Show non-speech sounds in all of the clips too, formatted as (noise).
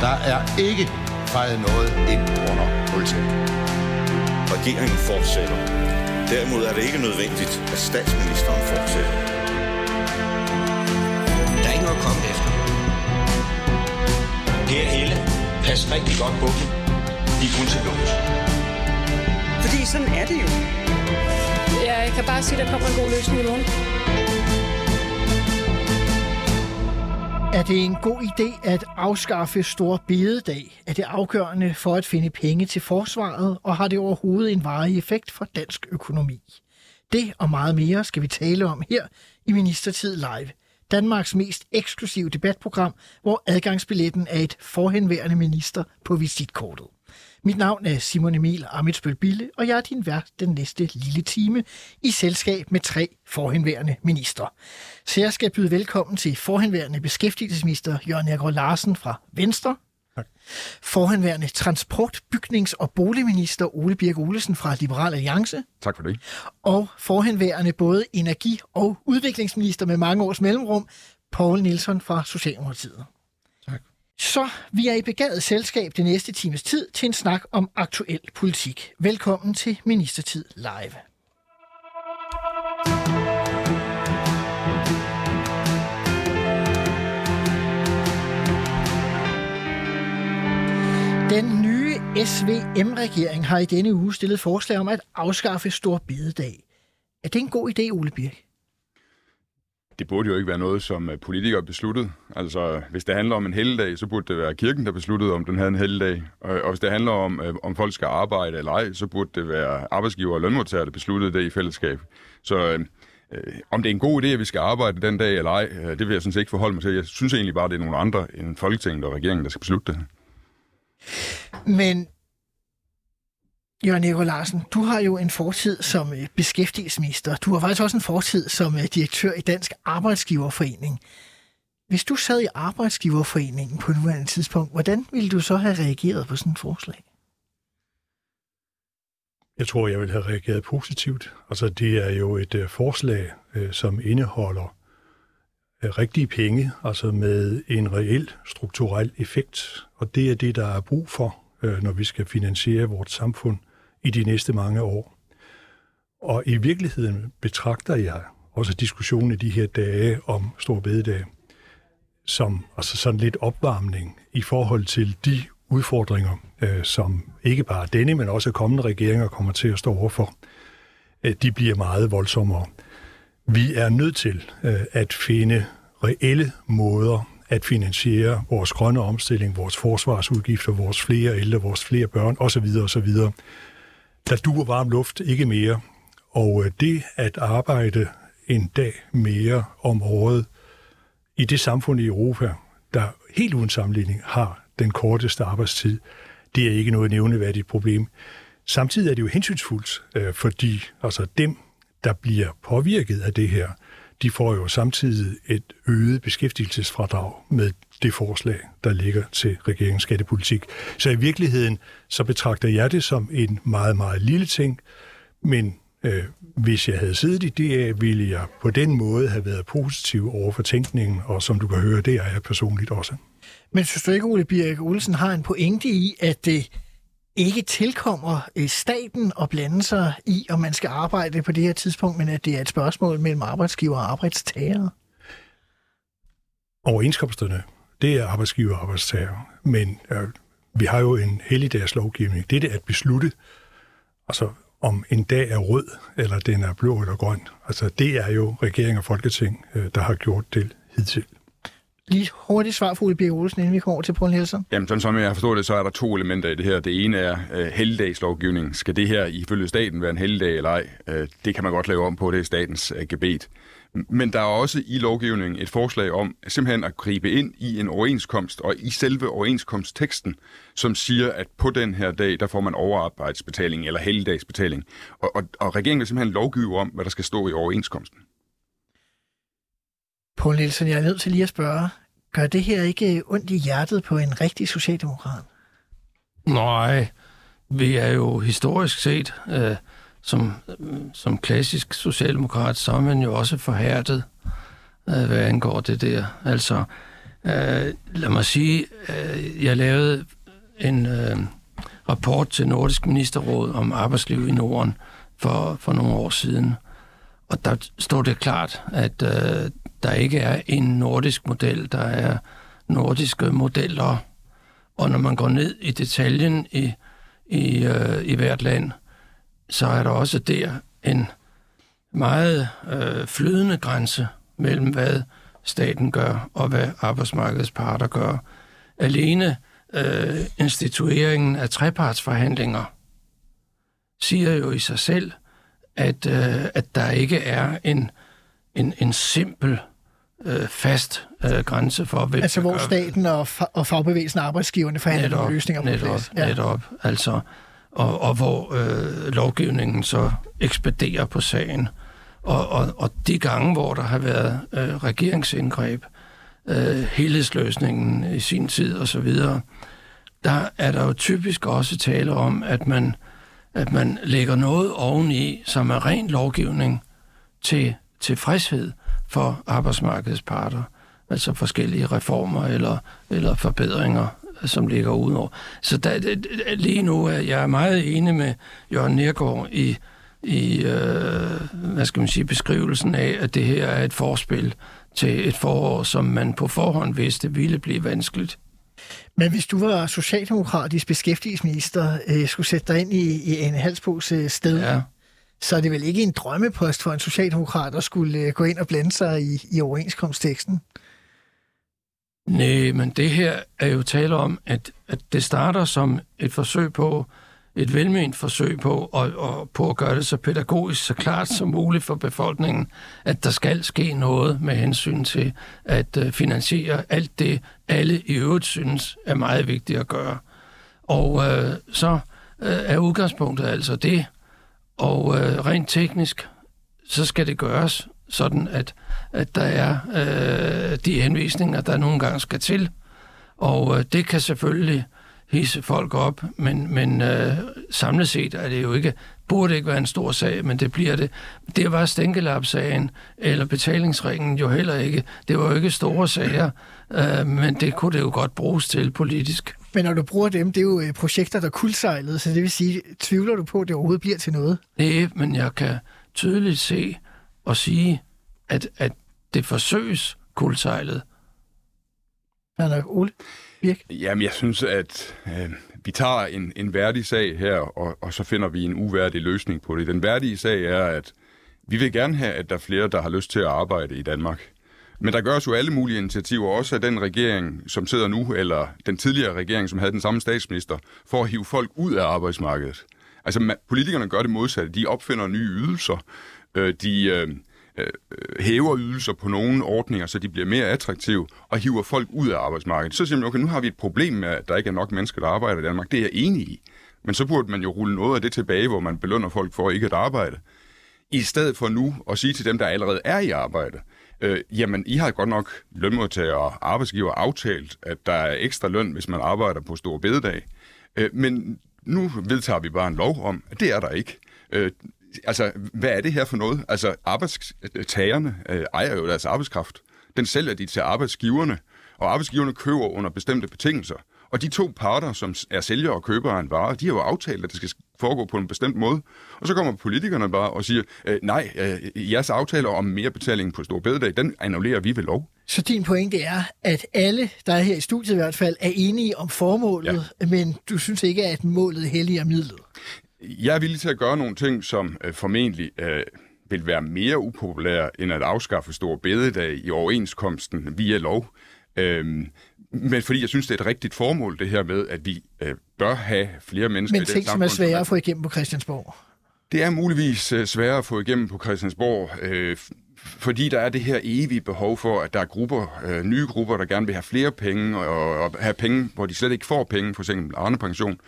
Der er ikke fejret noget ind under politiet. Regeringen fortsætter. Derimod er det ikke nødvendigt, at statsministeren fortsætter. Der er ikke noget at komme efter. Per Helle, pas rigtig godt på dem. De er kun til lås. Fordi sådan er det jo. Ja, jeg kan bare sige, at der kommer en god løsning i morgen. Er det en god idé at afskaffe stor bededag? Er det afgørende for at finde penge til forsvaret, og har det overhovedet en varig effekt for dansk økonomi? Det og meget mere skal vi tale om her i Ministertid Live. Danmarks mest eksklusive debatprogram, hvor adgangsbilletten er et forhenværende minister på visitkortet. Mit navn er Simon Emil Amitsbøl Bille, og jeg er din vært den næste lille time i selskab med tre forhenværende minister. Så jeg skal byde velkommen til forhenværende beskæftigelsesminister Jørgen Erik Larsen fra Venstre. Tak. Forhenværende transport-, bygnings- og boligminister Ole Birk Olesen fra Liberal Alliance. Tak for det. Og forhenværende både energi- og udviklingsminister med mange års mellemrum, Paul Nielsen fra Socialdemokratiet. Så vi er i begavet selskab det næste times tid til en snak om aktuel politik. Velkommen til Ministertid Live. Den nye SVM-regering har i denne uge stillet forslag om at afskaffe Stor Bededag. Er det en god idé, Ole Birk? Det burde jo ikke være noget, som øh, politikere besluttede. Altså, hvis det handler om en helligdag, så burde det være kirken, der besluttede, om den havde en helligdag. Og, og hvis det handler om, øh, om folk skal arbejde eller ej, så burde det være arbejdsgiver og lønmodtagere, der besluttede det i fællesskab. Så øh, øh om det er en god idé, at vi skal arbejde den dag eller ej, øh, det vil jeg sådan set ikke forholde mig til. Jeg synes egentlig bare, at det er nogle andre end Folketinget og regeringen, der skal beslutte det. Men Jørgen Nico Larsen, du har jo en fortid som øh, beskæftigelsesminister. Du har faktisk også en fortid som øh, direktør i Dansk Arbejdsgiverforening. Hvis du sad i Arbejdsgiverforeningen på nuværende tidspunkt, hvordan ville du så have reageret på sådan et forslag? Jeg tror, jeg vil have reageret positivt. Altså, det er jo et øh, forslag, som indeholder rigtige penge, altså med en reel strukturel effekt. Og det er det, der er brug for, når vi skal finansiere vores samfund i de næste mange år. Og i virkeligheden betragter jeg også diskussionen i de her dage om Stor Bededag som altså sådan lidt opvarmning i forhold til de udfordringer, øh, som ikke bare denne, men også kommende regeringer kommer til at stå overfor. Øh, de bliver meget voldsommere. Vi er nødt til øh, at finde reelle måder at finansiere vores grønne omstilling, vores forsvarsudgifter, vores flere ældre, vores flere børn osv. osv der duer varm luft ikke mere. Og øh, det at arbejde en dag mere om året i det samfund i Europa, der helt uden sammenligning har den korteste arbejdstid, det er ikke noget nævneværdigt problem. Samtidig er det jo hensynsfuldt, øh, fordi altså dem, der bliver påvirket af det her, de får jo samtidig et øget beskæftigelsesfradrag med det forslag, der ligger til regeringens skattepolitik. Så i virkeligheden, så betragter jeg det som en meget, meget lille ting, men øh, hvis jeg havde siddet i det, ville jeg på den måde have været positiv over for tænkningen, og som du kan høre, det er jeg personligt også. Men synes du ikke, Ole Birk Olsen har en pointe i, at det ikke tilkommer øh, staten at blande sig i, om man skal arbejde på det her tidspunkt, men at det er et spørgsmål mellem arbejdsgiver og arbejdstager? Overenskomsterne, det er arbejdsgiver og arbejdstager, men øh, vi har jo en helligdags lovgivning. Det er det at beslutte, altså om en dag er rød, eller den er blå eller grøn. Altså det er jo regering og folketing, øh, der har gjort det hidtil. Lige hurtigt svar for Ole Birk Olsen, inden vi kommer over til Poul Nielsen. Jamen, sådan som jeg forstår det, så er der to elementer i det her. Det ene er uh, helligdagslovgivning. Skal det her ifølge staten være en helligdag eller ej? Uh, det kan man godt lave om på, det er statens uh, gebet. Men der er også i lovgivningen et forslag om simpelthen at gribe ind i en overenskomst og i selve overenskomstteksten, som siger, at på den her dag, der får man overarbejdsbetaling eller helligdagsbetaling. Og, og, og regeringen vil simpelthen lovgive om, hvad der skal stå i overenskomsten. Poul Nielsen, jeg er nødt til lige at spørge, gør det her ikke ondt i hjertet på en rigtig socialdemokrat? Nej, vi er jo historisk set, øh, som, som klassisk socialdemokrat, så er man jo også forhærdet, øh, hvad angår det der. Altså, Øh, lad mig sige, øh, jeg lavede en øh, rapport til Nordisk Ministerråd om arbejdsliv i Norden for, for nogle år siden. Og der står det klart, at øh, der ikke er en nordisk model, der er nordiske modeller. Og når man går ned i detaljen i, i, øh, i hvert land, så er der også der en meget øh, flydende grænse mellem, hvad staten gør, og hvad arbejdsmarkedets parter gør. Alene øh, institueringen af trepartsforhandlinger siger jo i sig selv, at, øh, at der ikke er en, en, en simpel øh, fast øh, grænse for, hvem Altså hvor staten og, fa- og fagbevægelsen og arbejdsgiverne forhandler netop, løsninger på netop, plads. Ja. Netop, altså, og, og hvor øh, lovgivningen så ekspederer på sagen. Og, og, og de gange, hvor der har været øh, regeringsindgreb, øh, helhedsløsningen i sin tid og så videre, der er der jo typisk også tale om, at man, at man lægger noget oveni, som er ren lovgivning til tilfredshed for arbejdsmarkedets parter. Altså forskellige reformer eller, eller forbedringer, som ligger udenover. Så der, lige nu er jeg meget enig med Jørgen Nergård i, i øh, hvad skal man sige, beskrivelsen af, at det her er et forspil til et forår, som man på forhånd vidste ville blive vanskeligt. Men hvis du var socialdemokratisk beskæftigelsesminister, øh, skulle sætte dig ind i, i en halsbos øh, sted, Ja. så er det vel ikke en drømmepost for en socialdemokrat at skulle øh, gå ind og blande sig i, i overenskomstteksten? Nej, men det her er jo tale om, at, at det starter som et forsøg på, et velment forsøg på, og, og på at gøre det så pædagogisk, så klart som muligt for befolkningen, at der skal ske noget med hensyn til at øh, finansiere alt det, alle i øvrigt synes er meget vigtigt at gøre. Og øh, så øh, er udgangspunktet altså det, og øh, rent teknisk, så skal det gøres sådan, at, at der er øh, de henvisninger, der nogle gange skal til. Og øh, det kan selvfølgelig hisse folk op, men, men øh, samlet set er det jo ikke, burde ikke være en stor sag, men det bliver det. Det var stænkelapsagen eller betalingsringen jo heller ikke. Det var jo ikke store sager, øh, men det kunne det jo godt bruges til politisk. Men når du bruger dem, det er jo øh, projekter, der kuldsejlede, så det vil sige, tvivler du på, at det overhovedet bliver til noget? Nej, men jeg kan tydeligt se og sige, at, at det forsøges kuldsejlet. Ja, nok, Ole? Birk? Jamen, jeg synes, at øh, vi tager en, en værdig sag her, og, og så finder vi en uværdig løsning på det. Den værdige sag er, at vi vil gerne have, at der er flere, der har lyst til at arbejde i Danmark. Men der gøres jo alle mulige initiativer, også af den regering, som sidder nu, eller den tidligere regering, som havde den samme statsminister, for at hive folk ud af arbejdsmarkedet. Altså, man, politikerne gør det modsatte. De opfinder nye ydelser. Øh, de øh, øh, hæver ydelser på nogle ordninger, så de bliver mere attraktive, og hiver folk ud af arbejdsmarkedet. Så siger man, okay, nu har vi et problem med, at der ikke er nok mennesker, der arbejder i Danmark. Det er jeg enig i. Men så burde man jo rulle noget af det tilbage, hvor man belønner folk for ikke at arbejde. I stedet for nu at sige til dem, der allerede er i arbejde, øh, jamen, I har godt nok lønmodtagere og arbejdsgiver aftalt, at der er ekstra løn, hvis man arbejder på stor bededag. Øh, men nu vedtager vi bare en lov om, at det er der ikke. Øh, altså, hvad er det her for noget? Altså, arbejdstagerne øh, ejer jo deres arbejdskraft. Den sælger de til arbejdsgiverne, og arbejdsgiverne køber under bestemte betingelser. Og de to parter, som er sælger og køber af en vare, de har jo aftalt, at det skal foregå på en bestemt måde. Og så kommer politikerne bare og siger, øh, nej, øh, jeres aftaler om mere betaling på stor bededag, den annullerer vi ved lov. Så din pointe er, at alle, der er her i studiet i hvert fald, er enige om formålet, ja. men du synes ikke, at målet helliger midlet? Jeg er villig til at gøre nogle ting, som øh, formentlig øh, vil være mere upopulære, end at afskaffe stor bededag i overenskomsten via lov. Øhm, men fordi jeg synes, det er et rigtigt formål, det her med, at vi øh, bør have flere mennesker Men i det ting, som er svære at få igennem på Christiansborg. Det er muligvis øh, sværere at få igennem på Christiansborg, øh, fordi der er det her evige behov for, at der er grupper, øh, nye grupper, der gerne vil have flere penge, og, og have penge, hvor de slet ikke får penge, for eksempel Arne Pension.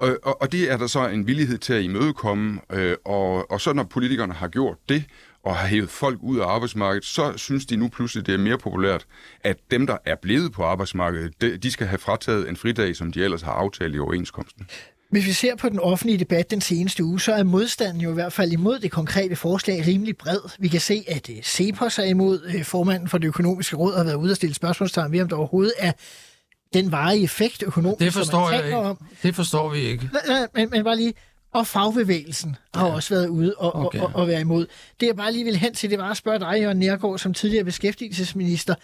Og, og, og det er der så en villighed til at imødekomme, øh, og, og så når politikerne har gjort det, og har hævet folk ud af arbejdsmarkedet, så synes de nu pludselig, det er mere populært, at dem, der er blevet på arbejdsmarkedet, de, de skal have frataget en fridag, som de ellers har aftalt i overenskomsten. Hvis vi ser på den offentlige debat den seneste uge, så er modstanden jo i hvert fald imod det konkrete forslag rimelig bred. Vi kan se, at øh, Cepos er imod. Øh, formanden for det økonomiske råd har været ude og stille spørgsmålstegn ved, om der overhovedet er den varige effekt økonomisk, Det som forstår man jeg taler ikke. om. Det forstår vi ikke. Men, men bare lige, og fagbevægelsen har også været ude og. Okay. og, og, og være imod. Det jeg bare lige vil hen til, det var at spørge dig, Jørgen Nærgaard, som tidligere beskæftigelsesminister.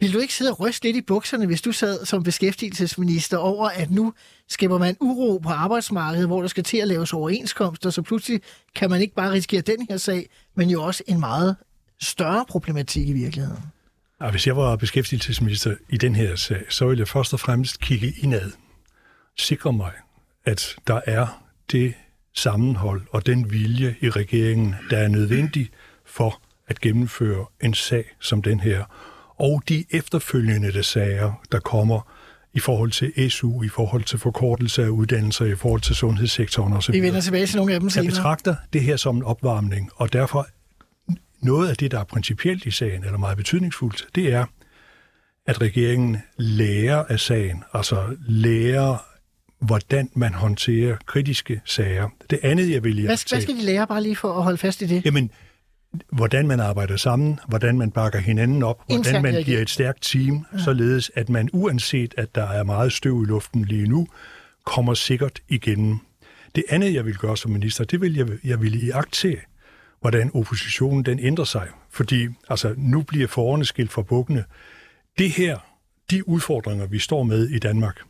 Vil du ikke sidde og ryste lidt i bukserne, hvis du sad som beskæftigelsesminister over, at nu skaber man uro på arbejdsmarkedet, hvor der skal til at laves overenskomster, så pludselig kan man ikke bare risikere den her sag, men jo også en meget større problematik i virkeligheden. Og hvis jeg var beskæftigelsesminister i den her sag, så ville jeg først og fremmest kigge indad. Sikre mig, at der er det sammenhold og den vilje i regeringen, der er nødvendig for at gennemføre en sag som den her. Og de efterfølgende sager, der kommer i forhold til SU, i forhold til forkortelse af uddannelser, i forhold til sundhedssektoren osv. Vi vender tilbage til nogle af dem Jeg senere. betragter det her som en opvarmning, og derfor noget af det, der er principielt i sagen, eller meget betydningsfuldt, det er, at regeringen lærer af sagen, altså lærer, hvordan man håndterer kritiske sager. Det andet, jeg vil Hvad, hvad skal de lære bare lige for at holde fast i det? Jamen, hvordan man arbejder sammen, hvordan man bakker hinanden op, Internt hvordan man giver et stærkt team, ja. således at man uanset, at der er meget støv i luften lige nu, kommer sikkert igennem. Det andet, jeg vil gøre som minister, det vil jeg, jeg vil iagtage, hvordan oppositionen den ændrer sig. Fordi altså, nu bliver forårene skilt fra bukkene. Det her, de udfordringer, vi står med i Danmark,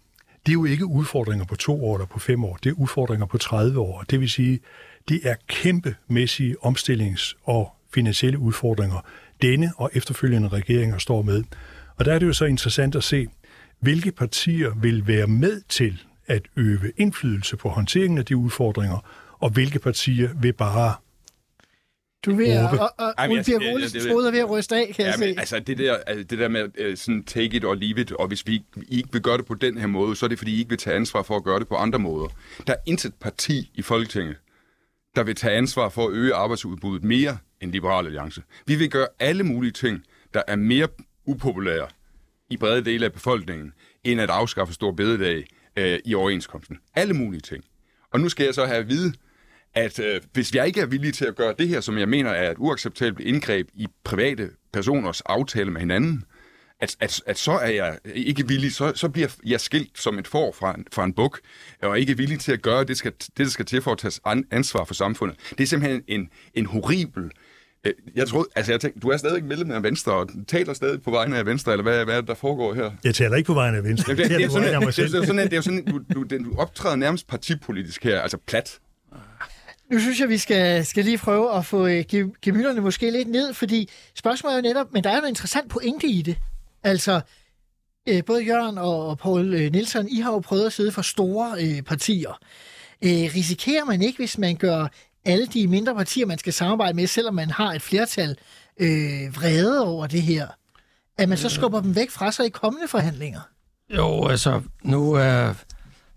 det er jo ikke udfordringer på to år eller på fem år, det er udfordringer på 30 år. Det vil sige, det er kæmpemæssige omstillings- og finansielle udfordringer, denne og efterfølgende regeringer står med. Og der er det jo så interessant at se, hvilke partier vil være med til at øve indflydelse på håndteringen af de udfordringer, og hvilke partier vil bare du er ved at, og, og Ej, jeg- Birk jeg- Olesens jeg- hoved er ved at ryste af, kan jeg Ja, se. men altså det der, altså, det der med uh, sådan take it or leave it, og hvis vi ikke- I ikke vil gøre det på den her måde, så er det fordi, I ikke vil tage ansvar for at gøre det på andre måder. Der er intet parti i Folketinget, der vil tage ansvar for at øge arbejdsudbuddet mere end Liberal Alliance. Vi vil gøre alle mulige ting, der er mere upopulære i brede dele af befolkningen, end at afskaffe stor bededag øh, i overenskomsten. Alle mulige ting. Og nu skal jeg så have at vide, at øh, hvis jeg ikke er villig til at gøre det her, som jeg mener er et uacceptabelt indgreb i private personers aftale med hinanden, at, at, at så er jeg ikke villig, så, så bliver jeg skilt som et får fra en, fra en buk, og ikke villig til at gøre det, skal, det der skal til for at tage an- ansvar for samfundet. Det er simpelthen en, en horribel... øh, Jeg tror, altså jeg tænkte, du er stadig medlem af Venstre, og taler stadig på vegne af Venstre, eller hvad, hvad er det, der foregår her? Jeg taler ikke på vegne af Venstre. Jamen, det, er sådan, det, er sådan, det er jo sådan, du, du, du optræder nærmest partipolitisk her, altså plat. Nu synes jeg, vi skal, skal lige prøve at få øh, ge- gemytterne måske lidt ned, fordi spørgsmålet er jo netop, men der er jo en interessant pointe i det. Altså, øh, både Jørgen og, og Paul øh, Nielsen, I har jo prøvet at sidde for store øh, partier. Øh, risikerer man ikke, hvis man gør alle de mindre partier, man skal samarbejde med, selvom man har et flertal, øh, vrede over det her, at man så skubber dem væk fra sig i kommende forhandlinger? Jo, altså, nu er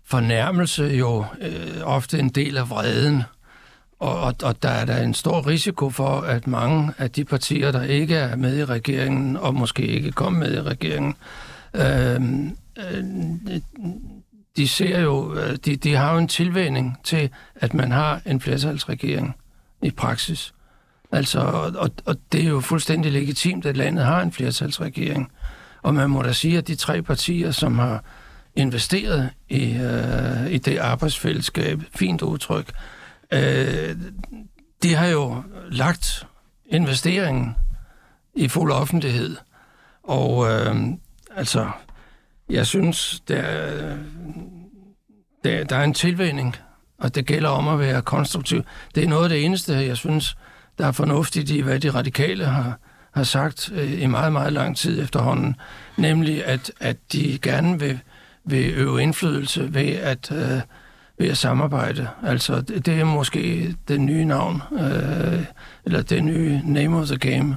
fornærmelse jo øh, ofte en del af vreden. Og, og, og der er der en stor risiko for, at mange af de partier, der ikke er med i regeringen, og måske ikke kommer med i regeringen, øhm, øh, de ser jo, øh, de, de har jo en tilvænning til, at man har en flertalsregering i praksis. Altså, og, og, og det er jo fuldstændig legitimt, at landet har en flertalsregering. Og man må da sige, at de tre partier, som har investeret i, øh, i det arbejdsfællesskab, fint udtryk, øh, de har jo lagt investeringen i fuld offentlighed. Og øh, altså, jeg synes, der, der, der er en tilvænning, og det gælder om at være konstruktiv. Det er noget af det eneste, jeg synes, der er fornuftigt i, hvad de radikale har, har sagt øh, i meget, meget lang tid efterhånden, nemlig at, at de gerne vil, vil øve indflydelse ved at, øh, ved at samarbejde. Altså, det, det er måske det nye navn, øh, eller det nye name of the game.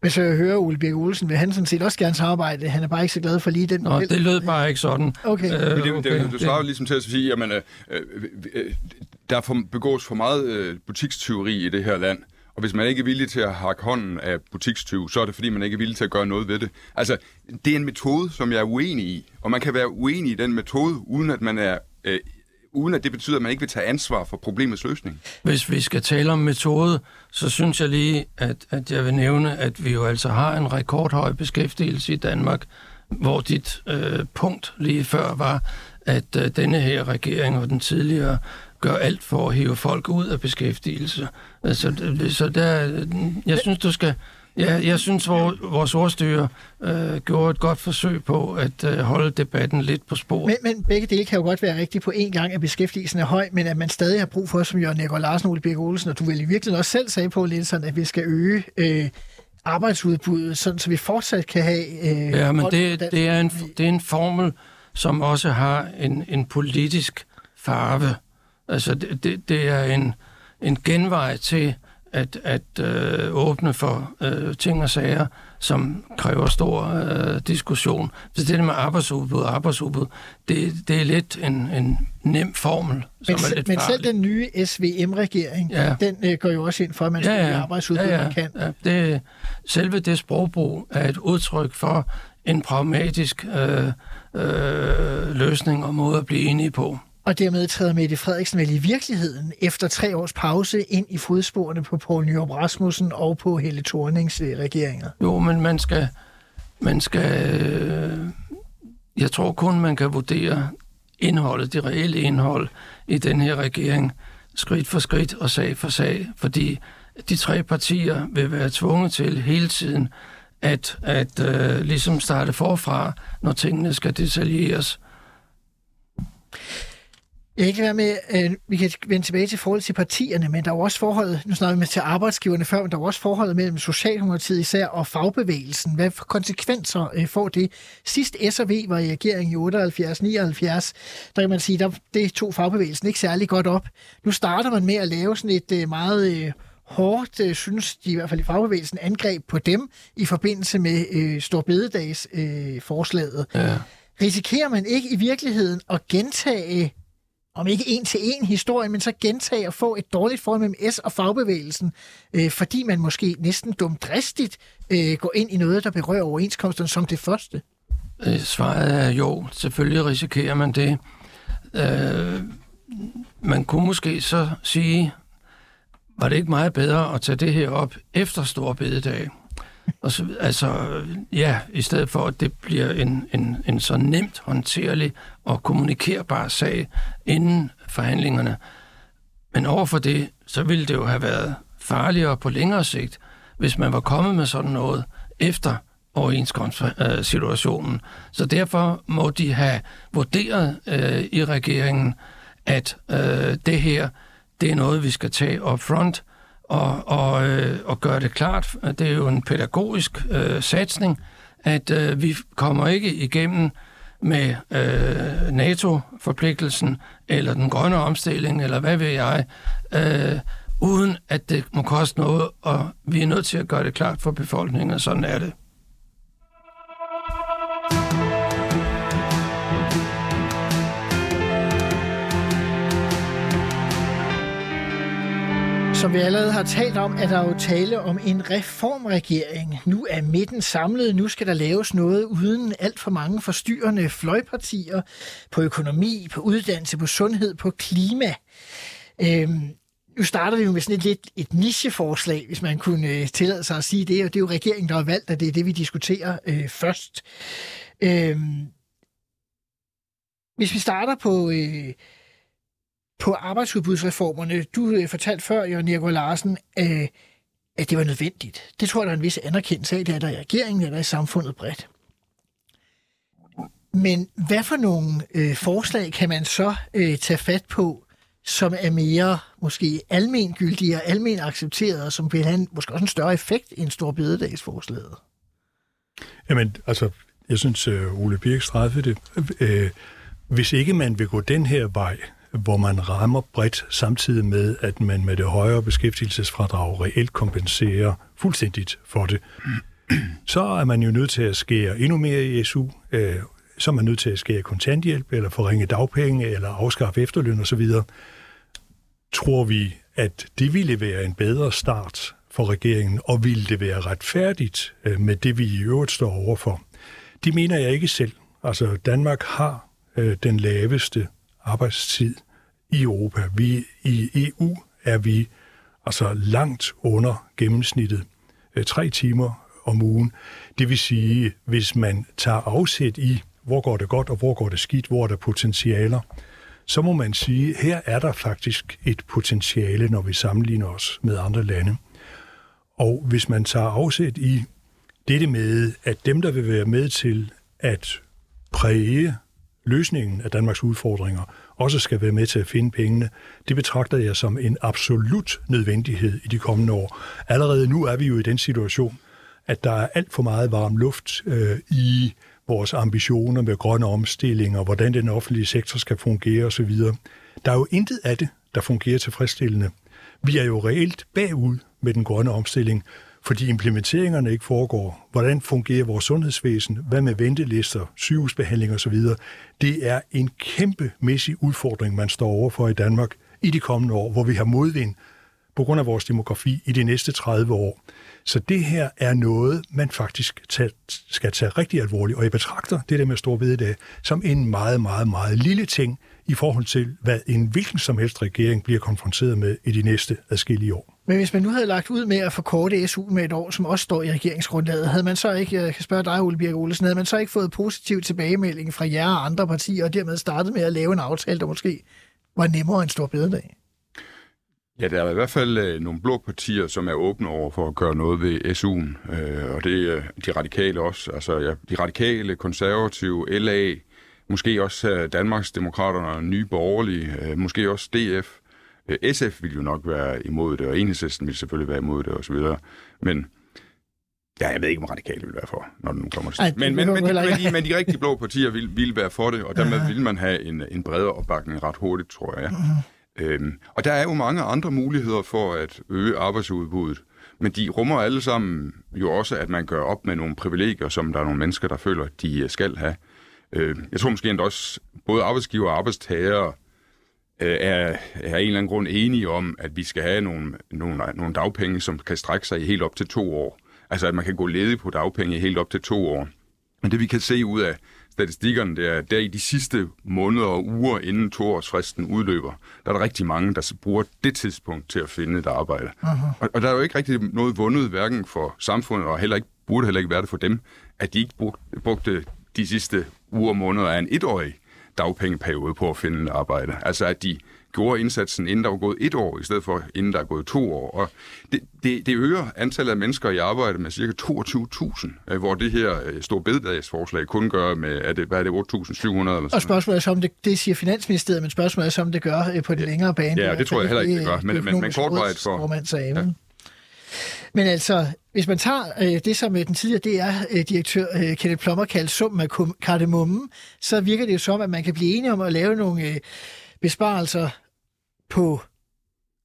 Hvis jeg hører Ole Birk Olsen, vil han sådan set også gerne samarbejde. Han er bare ikke så glad for lige den Nå, model. det lød bare ikke sådan. Okay. Øh, Men det, okay, det, det svarer jo ligesom til at sige, at øh, øh, øh, der er for, begås for meget øh, butikstyveri i det her land. Og hvis man ikke er villig til at hakke hånden af butikstyv, så er det fordi, man ikke er villig til at gøre noget ved det. Altså, det er en metode, som jeg er uenig i. Og man kan være uenig i den metode, uden at man er øh, uden at det betyder, at man ikke vil tage ansvar for problemets løsning. Hvis vi skal tale om metode, så synes jeg lige, at, at jeg vil nævne, at vi jo altså har en rekordhøj beskæftigelse i Danmark, hvor dit øh, punkt lige før var, at øh, denne her regering og den tidligere gør alt for at hive folk ud af beskæftigelse. Altså, så der, øh, jeg synes, du skal... Ja, jeg synes, vor, vores ordstyre øh, gjorde et godt forsøg på at øh, holde debatten lidt på spor. Men, men begge dele kan jo godt være rigtigt på en gang, at beskæftigelsen er høj, men at man stadig har brug for, som Jørgen Nikolaj Larsen og Ole Birk Olsen, og du vel i virkeligheden også selv sagde på lidt sådan, at vi skal øge øh, arbejdsudbuddet, sådan så vi fortsat kan have... Øh, Ja, men det, det, er en, det er en formel, som også har en, en politisk farve. Altså, det, det, det er en, en genvej til at, at øh, åbne for øh, ting og sager, som kræver stor øh, diskussion. Så det der med arbejdsudbud og arbejdsudbud, det, det er lidt en, en nem formel, som Men, er lidt men selv den nye SVM-regering, Ja. den øh, går jo også ind for, at man skal ja, ja. arbejdsudbud, ja, man ja, kan. Ja, det, selve det sprogbrug er et udtryk for en pragmatisk øh, øh, løsning og måde at blive enige på. Og dermed træder Mette Frederiksen vel i virkeligheden efter tre års pause ind i fodsporene på Poul Nyrup Rasmussen og på Helle Thornings øh, regeringer. Jo, men man skal... Man skal øh, jeg tror kun, man kan vurdere indholdet, det reelle indhold i den her regering, skridt for skridt og sag for sag, fordi de tre partier vil være tvunget til hele tiden at, at øh, ligesom starte forfra, når tingene skal detaljeres. Jeg kan ikke være med, øh, vi kan vende tilbage til forhold til partierne, men der er jo også forholdet, nu snakker vi med til arbejdsgiverne før, men der er jo også forholdet mellem Socialdemokratiet især og fagbevægelsen. Hvad for konsekvenser øh, får det? Sidst S&V var i regering i 78-79, der kan man sige, der, det tog fagbevægelsen ikke særlig godt op. Nu starter man med at lave sådan et øh, meget øh, hårdt, øh, synes de i hvert fald i fagbevægelsen, angreb på dem i forbindelse med øh, Storbededags øh, forslaget. Ja. Risikerer man ikke i virkeligheden at gentage om ikke en til en historie, men så gentage og få et dårligt forhold mellem S og fagbevægelsen, øh, fordi man måske næsten dumdristigt øh, går ind i noget, der berører overenskomsterne som det første. Øh, Svaret er jo, selvfølgelig risikerer man det. Øh, man kunne måske så sige, var det ikke meget bedre at tage det her op efter Storbededag? Og så, altså, ja, i stedet for, at det bliver en, en, en så nemt håndterlig og kommunikerbar sag inden forhandlingerne. Men overfor det, så ville det jo have været farligere på længere sigt, hvis man var kommet med sådan noget efter overenskomstsituationen. Så derfor må de have vurderet øh, i regeringen, at øh, det her, det er noget, vi skal tage up front og, og, øh, og gøre det klart. Det er jo en pædagogisk øh, satsning, at øh, vi kommer ikke igennem med øh, NATO-forpligtelsen, eller den grønne omstilling, eller hvad ved jeg, øh, uden at det må koste noget, og vi er nødt til at gøre det klart for befolkningen, og sådan er det. Som vi allerede har talt om, er der jo tale om en reformregering. Nu er midten samlet, nu skal der laves noget uden alt for mange forstyrrende fløjpartier på økonomi, på uddannelse, på sundhed, på klima. Øhm, nu starter vi jo med sådan et lidt et nicheforslag, hvis man kunne øh, tillade sig at sige det. Og det er jo regeringen, der har valgt, at det er det, vi diskuterer øh, først. Øhm, hvis vi starter på... Øh, på arbejdsudbudsreformerne. Du øh, fortalte før, Jørgen Jergo Larsen, øh, at det var nødvendigt. Det tror jeg, der er en vis anerkendelse af, det er der i regeringen, eller i samfundet bredt. Men hvad for nogle øh, forslag kan man så øh, tage fat på, som er mere måske almengyldige og almen accepteret, og som vil have en, måske også en større effekt end Stor Bededagsforslaget? Jamen, altså, jeg synes, øh, Ole Birk straffede det. Øh, hvis ikke man vil gå den her vej, hvor man rammer bredt, samtidig med, at man med det højere beskæftigelsesfradrag reelt kompenserer fuldstændigt for det, så er man jo nødt til at skære endnu mere i SU, øh, så er man nødt til at skære kontanthjælp, eller forringe dagpenge, eller afskaffe efterløn osv. Tror vi, at det ville være en bedre start for regeringen, og ville det være retfærdigt øh, med det, vi i øvrigt står overfor? Det mener jeg ikke selv. Altså, Danmark har øh, den laveste arbejdstid i Europa. Vi I EU er vi altså langt under gennemsnittet. Øh, tre timer om ugen. Det vil sige, hvis man tager afsæt i, hvor går det godt og hvor går det skidt, hvor er der potentialer, så må man sige, her er der faktisk et potentiale, når vi sammenligner os med andre lande. Og hvis man tager afsæt i dette med, at dem, der vil være med til at præge løsningen af Danmarks udfordringer, også skal være med til at finde pengene, det betragter jeg som en absolut nødvendighed i de kommende år. Allerede nu er vi jo i den situation, at der er alt for meget varm luft øh, i vores ambitioner med grønne omstillinger, hvordan den offentlige sektor skal fungere osv. Der er jo intet af det, der fungerer tilfredsstillende. Vi er jo reelt bagud med den grønne omstilling, fordi implementeringerne ikke foregår. Hvordan fungerer vores sundhedsvæsen? Hvad med ventelister, sygehusbehandling osv.? Det er en kæmpemæssig udfordring, man står overfor i Danmark i de kommende år, hvor vi har modvind på grund af vores demografi i de næste 30 år. Så det her er noget, man faktisk tage, skal tage rigtig alvorligt, og jeg betragter det der med stor bededag som en meget, meget, meget lille ting i forhold til, hvad en hvilken som helst regering bliver konfronteret med i de næste adskillige år. Men hvis man nu havde lagt ud med at forkorte SU med et år, som også står i regeringsgrundlaget, havde man så ikke, jeg kan spørge dig, Ole Birk Olesen, havde man så ikke fået positiv tilbagemelding fra jer og andre partier, og dermed startet med at lave en aftale, der måske var nemmere end stor bededag? Ja, der er i hvert fald øh, nogle blå partier, som er åbne over for at gøre noget ved SU'en, øh, og det er de radikale også. Altså ja, de radikale, konservative, LA, måske også øh, Danmarks Demokraterne og Nye Borgerlige, øh, måske også DF. Øh, SF vil jo nok være imod det, og Enhedslisten vil selvfølgelig være imod det osv. Men ja, jeg ved ikke, om radikale vil være for, når det nu kommer til Ej, men, det men, men, behøver men, de, men de rigtige blå partier vil, vil være for det, og dermed vil man have en, en bredere opbakning ret hurtigt, tror jeg. Øhm, og der er jo mange andre muligheder for at øge arbejdsudbuddet, men de rummer alle sammen jo også, at man gør op med nogle privilegier, som der er nogle mennesker, der føler, at de skal have. Øh, jeg tror måske endda også, både arbejdsgiver og arbejdstagere øh, er, er en eller anden grund enige om, at vi skal have nogle, nogle, nogle dagpenge, som kan strække sig i helt op til to år. Altså at man kan gå ledig på dagpenge helt op til to år. Men det vi kan se ud af statistikkerne, det er, at der i de sidste måneder og uger inden toårsfristen udløber, der er der rigtig mange, der bruger det tidspunkt til at finde et arbejde. Uh-huh. Og, og der er jo ikke rigtig noget vundet, hverken for samfundet, og heller ikke, burde heller ikke være det for dem, at de ikke brugte, brugte de sidste uger og måneder af en etårig dagpengeperiode på at finde et arbejde. Altså at de gjorde indsatsen, inden der var gået et år, i stedet for inden der er gået to år. Og det, det, det øger antallet af mennesker i arbejde med cirka 22.000, hvor det her øh, store bededagsforslag kun gør med, er det, hvad er det, 8.700 eller sådan Og spørgsmålet er så, om det, det siger Finansministeriet, men spørgsmålet er så, om det gør øh, på den længere bane. Ja, det tror jeg heller ikke, det gør. Men, men, men kortvarigt for... Sagde, ja. Men altså, hvis man tager øh, det, som øh, den tidligere DR-direktør øh, øh, Kenneth Plummer kaldte summen af kardemummen, så virker det jo som, at man kan blive enige om at lave nogle øh, besparelser på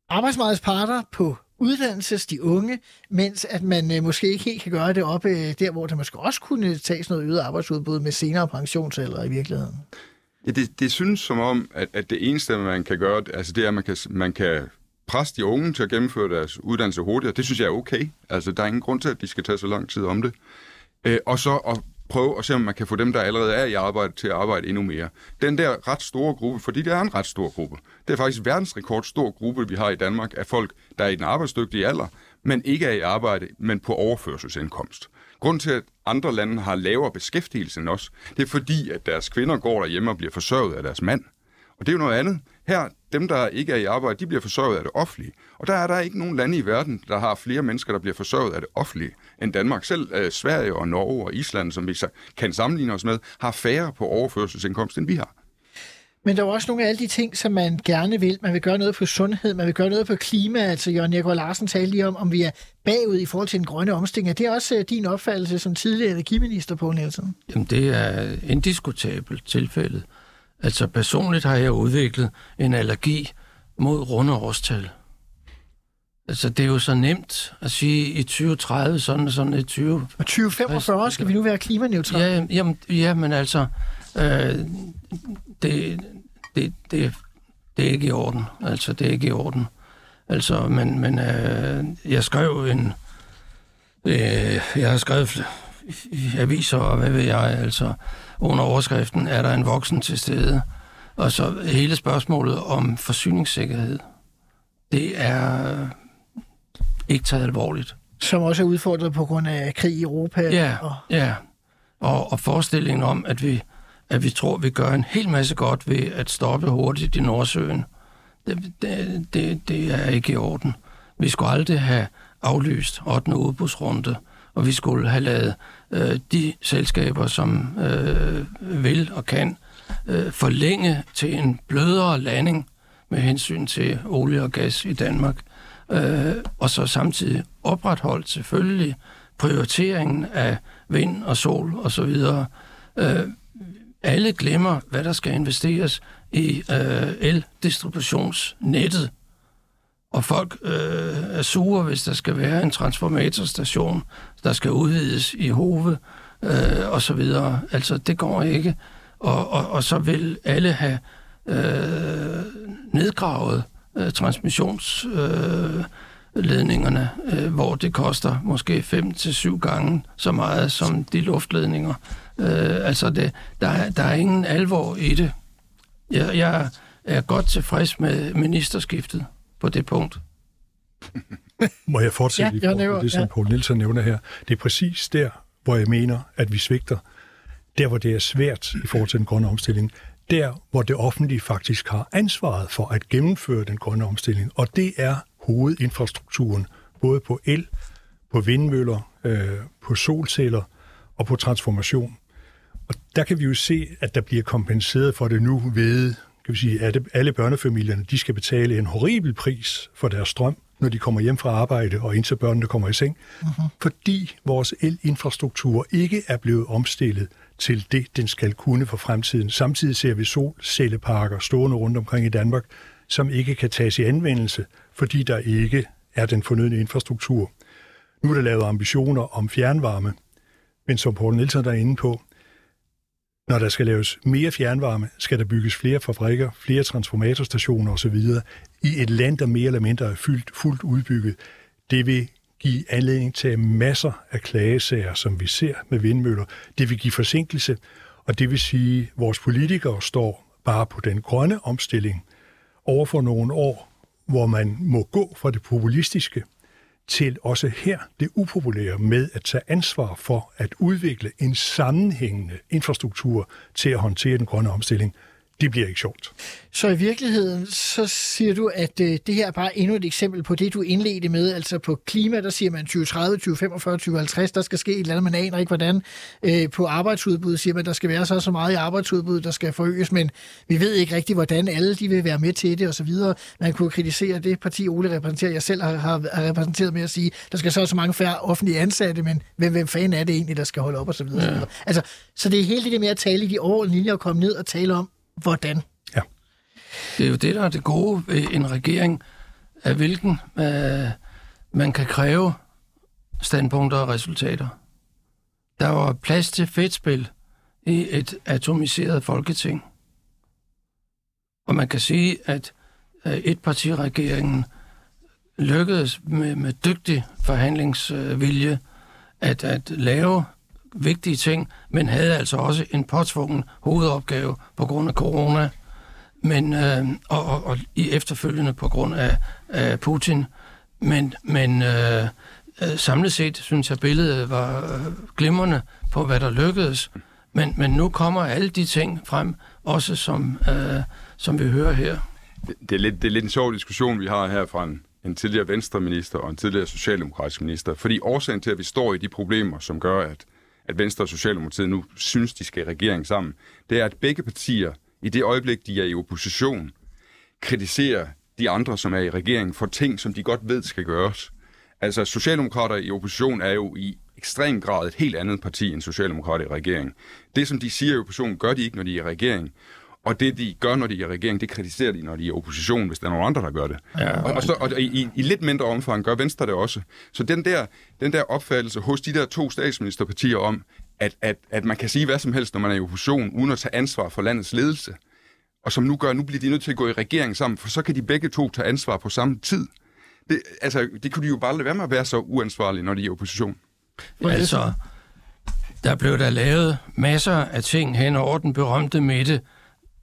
arbejdsmarkedsparter, på uddannelses, de unge, mens at man øh, måske ikke helt kan gøre det op øh, der, hvor der måske også kunne tages noget øget arbejdsudbud med senere pensionsalder i virkeligheden. Ja, det, det synes som om, at, at det eneste, man kan gøre, altså det er, at man kan, man kan presse de unge til at gennemføre deres uddannelse hurtigere. Det synes jeg er okay. Altså, der er ingen grund til, at de skal tage så lang tid om det. Øh, og så at prøve at se, om man kan få dem, der allerede er i arbejde, til at arbejde endnu mere. Den der ret store gruppe, fordi det er en ret stor gruppe, det er faktisk verdensrekord stor gruppe, vi har i Danmark, af folk, der er i den arbejdsdygtige alder, men ikke er i arbejde, men på overførselsindkomst. Grunden til, at andre lande har lavere beskæftigelse end os, det er fordi, at deres kvinder går derhjemme og bliver forsørget af deres mand. Og det er jo noget andet. Her, dem der ikke er i arbejde, de bliver forsørget af det offentlige. Og der er der ikke nogen lande i verden, der har flere mennesker, der bliver forsørget af det offentlige end Danmark. Selv øh, Sverige og Norge og Island, som vi så kan sammenligne os med, har færre på overførselsindkomst, end vi har. Men der er også nogle af alle de ting, som man gerne vil. Man vil gøre noget på sundhed, man vil gøre noget på klima. Altså, Jørgen Nikolaj Larsen talte lige om, om vi er bagud i forhold til den grønne omstilling. Er det også uh, din opfattelse som tidligere energiminister, på Nielsen? Jamen, det er indiskutabelt tilfældet. Altså, personligt har jeg udviklet en allergi mod runde årstal. Altså, det er jo så nemt at sige i 2030, sådan sådan i 20... Og 2045 skal vi nu være klimaneutrale. Ja, jamen, ja men altså, øh, det, det, det, det er ikke i orden. Altså, det er ikke i orden. Altså, men, men øh, jeg skrev en... Øh, jeg har skrevet aviser, og hvad ved jeg, altså, under overskriften, er der en voksen til stede, og så hele spørgsmålet om forsyningssikkerhed. Det er ikke taget alvorligt. Som også er udfordret på grund af krig i Europa. Ja, og... ja. Og, og forestillingen om, at vi, at vi tror, vi gør en hel masse godt ved at stoppe hurtigt i Nordsøen, det, det, det, det er ikke i orden. Vi skulle aldrig have aflyst 8. udbudsrunde, og vi skulle have lavet øh, de selskaber, som øh, vil og kan, øh, forlænge til en blødere landing med hensyn til olie og gas i Danmark. Øh, og så samtidig opretholdt selvfølgelig prioriteringen af vind og sol og så videre. Øh, alle glemmer, hvad der skal investeres i øh, eldistributionsnettet. Og folk øh, er sure, hvis der skal være en transformatorstation, der skal udvides i Hove øh, og så videre. Altså, det går ikke. Og, og, og så vil alle have øh, nedgravet øh, transmissionsledningerne, øh, øh, hvor det koster måske 5 til syv gange så meget som de luftledninger. Øh, altså, det, der, er, der er ingen alvor i det. Jeg, jeg er godt tilfreds med ministerskiftet på det punkt. (laughs) Må jeg fortsætte Ja, lige jeg på nævner- det, som ja. Poul Nielsen nævner her? Det er præcis der, hvor jeg mener, at vi svigter. Der, hvor det er svært i forhold til den grønne omstilling. Der, hvor det offentlige faktisk har ansvaret for at gennemføre den grønne omstilling. Og det er hovedinfrastrukturen, både på el, på vindmøller, øh, på solceller og på transformation. Og der kan vi jo se, at der bliver kompenseret for det nu ved, kan vi sige, at alle børnefamilierne, de skal betale en horribel pris for deres strøm, når de kommer hjem fra arbejde og indtil børnene kommer i seng, uh-huh. fordi vores elinfrastruktur ikke er blevet omstillet til det, den skal kunne for fremtiden. Samtidig ser vi solcelleparker stående rundt omkring i Danmark, som ikke kan tages i anvendelse, fordi der ikke er den fornødne infrastruktur. Nu er der lavet ambitioner om fjernvarme, men som Poul Nielsen er inde på, når der skal laves mere fjernvarme, skal der bygges flere fabrikker, flere transformatorstationer osv. i et land, der mere eller mindre er fyldt, fuldt udbygget. Det vil give anledning til masser af klagesager, som vi ser med vindmøller. Det vil give forsinkelse, og det vil sige, at vores politikere står bare på den grønne omstilling over for nogle år, hvor man må gå fra det populistiske til også her det upopulære med at tage ansvar for at udvikle en sammenhængende infrastruktur til at håndtere den grønne omstilling. Det bliver ikke sjovt. Så i virkeligheden, så siger du, at øh, det her er bare endnu et eksempel på det, du indledte med. Altså på klima, der siger man 2030, 2045, 2050, der skal ske et eller andet, man aner ikke hvordan. Øh, på arbejdsudbud siger man, at der skal være så så meget i arbejdsudbud, der skal forøges, men vi ved ikke rigtig, hvordan alle de vil være med til det osv. Man kunne kritisere det parti, Ole repræsenterer, jeg selv har, har, har repræsenteret med at sige, der skal så så mange færre offentlige ansatte, men hvem, hvem fanden er det egentlig, der skal holde op osv. Ja. Altså, så det er hele det med at tale i de overordnede linjer og komme ned og tale om, hvordan. Det er jo det, der er det gode ved en regering, af hvilken øh, man kan kræve standpunkter og resultater. Der var plads til fedtspil i et atomiseret folketing. Og man kan sige, at øh, etpartiregeringen lykkedes med, med dygtig forhandlingsvilje at, at lave vigtige ting, men havde altså også en påtvungen hovedopgave på grund af corona, men, øh, og, og, og i efterfølgende på grund af, af Putin. Men, men øh, øh, samlet set synes jeg, billedet var øh, glimrende på, hvad der lykkedes. Men, men nu kommer alle de ting frem, også som, øh, som vi hører her. Det, det, er lidt, det er lidt en sjov diskussion, vi har her fra en, en tidligere venstreminister og en tidligere socialdemokratisk minister. Fordi årsagen til, at vi står i de problemer, som gør, at, at Venstre og Socialdemokratiet nu synes, de skal i regering sammen, det er, at begge partier i det øjeblik, de er i opposition, kritiserer de andre, som er i regering, for ting, som de godt ved skal gøres. Altså, Socialdemokrater i opposition er jo i ekstrem grad et helt andet parti end Socialdemokrater i regering. Det, som de siger i opposition, gør de ikke, når de er i regering. Og det, de gør, når de er i regering, det kritiserer de, når de er i opposition, hvis der er nogen andre, der gør det. Ja, og, og, så, og i, i lidt mindre omfang gør Venstre det også. Så den der, den der opfattelse hos de der to statsministerpartier om, at, at, at man kan sige hvad som helst, når man er i opposition, uden at tage ansvar for landets ledelse, og som nu gør, nu bliver de nødt til at gå i regering sammen, for så kan de begge to tage ansvar på samme tid. Det, altså, det kunne de jo bare lade være med at være så uansvarlige, når de er i opposition. Altså, der blev der lavet masser af ting hen over den berømte midte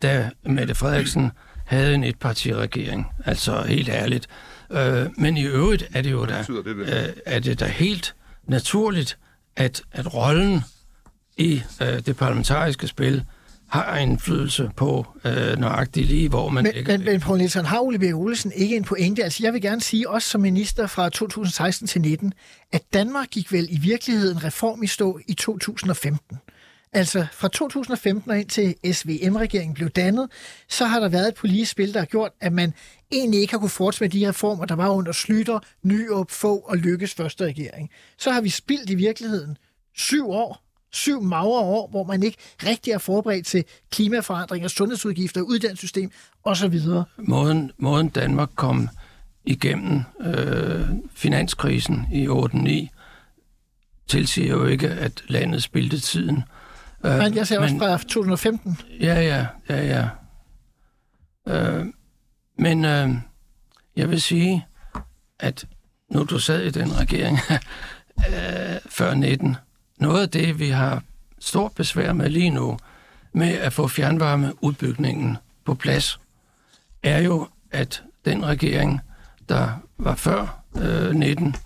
da Mette Frederiksen havde en etpartiregering. Altså helt ærligt. Øh, men i øvrigt er det jo da, det, det? øh, er det da helt naturligt, at, at rollen i øh, det parlamentariske spil har indflydelse på øh, nøjagtigt lige, hvor man Men, lægger men, men Poul Nielsen, har Ole Birk Olesen ikke en pointe? Altså, jeg vil gerne sige, også som minister fra 2016 til 19, at Danmark gik vel i virkeligheden reform i stå i 2015. Altså, fra 2015 og ind til SVM-regeringen blev dannet, så har der været et politisk spil, der har gjort, at man egentlig ikke har kunne fortsætte de reformer, der var under Slytter, Nyop, få og Lykkes første regering. Så har vi spildt i virkeligheden syv år, syv magre år, hvor man ikke rigtig er forberedt til klimaforandringer, sundhedsudgifter, uddannelsessystem osv. måden, måden Danmark kom igennem øh, finanskrisen i 8-9, tilsiger jo ikke, at landet spildte tiden. Øh, Men jeg ser også fra 2015. Ja, ja, ja, ja. Øh, men øh, jeg vil sige, at nu du sad i den regering (laughs) øh, før 19, noget af det, vi har stort besvær med lige nu, med at få fjernvarmeudbygningen på plads, er jo, at den regering, der var før øh, 19,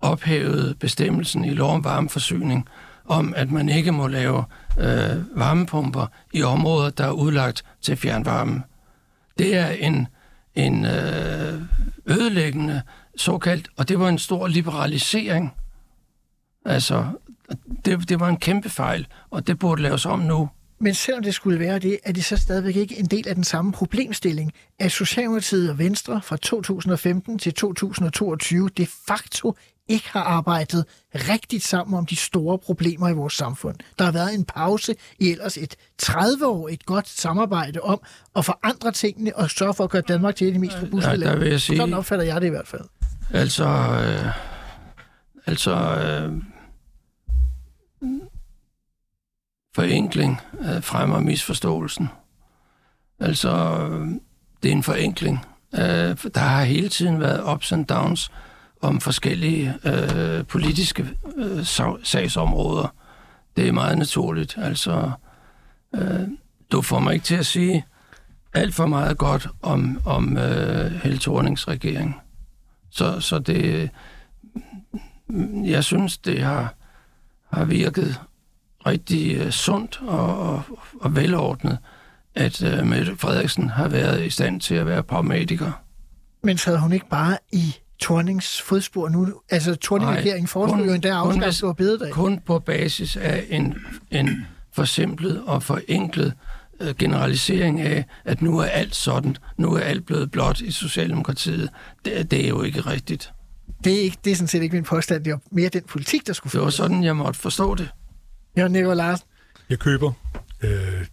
ophævede bestemmelsen i lov om varmeforsyning om, at man ikke må lave øh, varmepumper i områder, der er udlagt til fjernvarme. Det er en, en øh, ødelæggende såkaldt, og det var en stor liberalisering. Altså, det, det var en kæmpe fejl, og det burde laves om nu. Men selvom det skulle være det, er det så stadigvæk ikke en del af den samme problemstilling, at Socialdemokratiet og Venstre fra 2015 til 2022 de facto ikke har arbejdet rigtigt sammen om de store problemer i vores samfund. Der har været en pause i ellers et 30 år et godt samarbejde om at forandre tingene og sørge for at gøre Danmark til et af de mest robuste Ja, der vil jeg sige- Sådan opfatter jeg det i hvert fald. Altså, øh, altså øh, forenkling øh, fremmer misforståelsen. Altså, øh, det er en forenkling. Øh, der har hele tiden været ups and downs om forskellige øh, politiske øh, sag- sagsområder. Det er meget naturligt. Altså, øh, du får mig ikke til at sige alt for meget godt om, om øh, Helle Thornings regering. Så, så det, jeg synes, det har, har virket rigtig øh, sundt og, og, og velordnet, at øh, Mette Frederiksen har været i stand til at være pragmatiker. Men sad hun ikke bare i Tornings fodspor nu? Altså, Torning-regeringen foreslog jo endda at afskaffe hvis- store bededag. kun på basis af en, en forsimplet og forenklet uh, generalisering af, at nu er alt sådan, nu er alt blevet blot i Socialdemokratiet. Det, det er jo ikke rigtigt. Det er, ikke, det er sådan set ikke min påstand. Det er mere den politik, der skulle Det var sådan, jeg måtte forstå det. Ja, Nicolai Larsen. Jeg køber øh,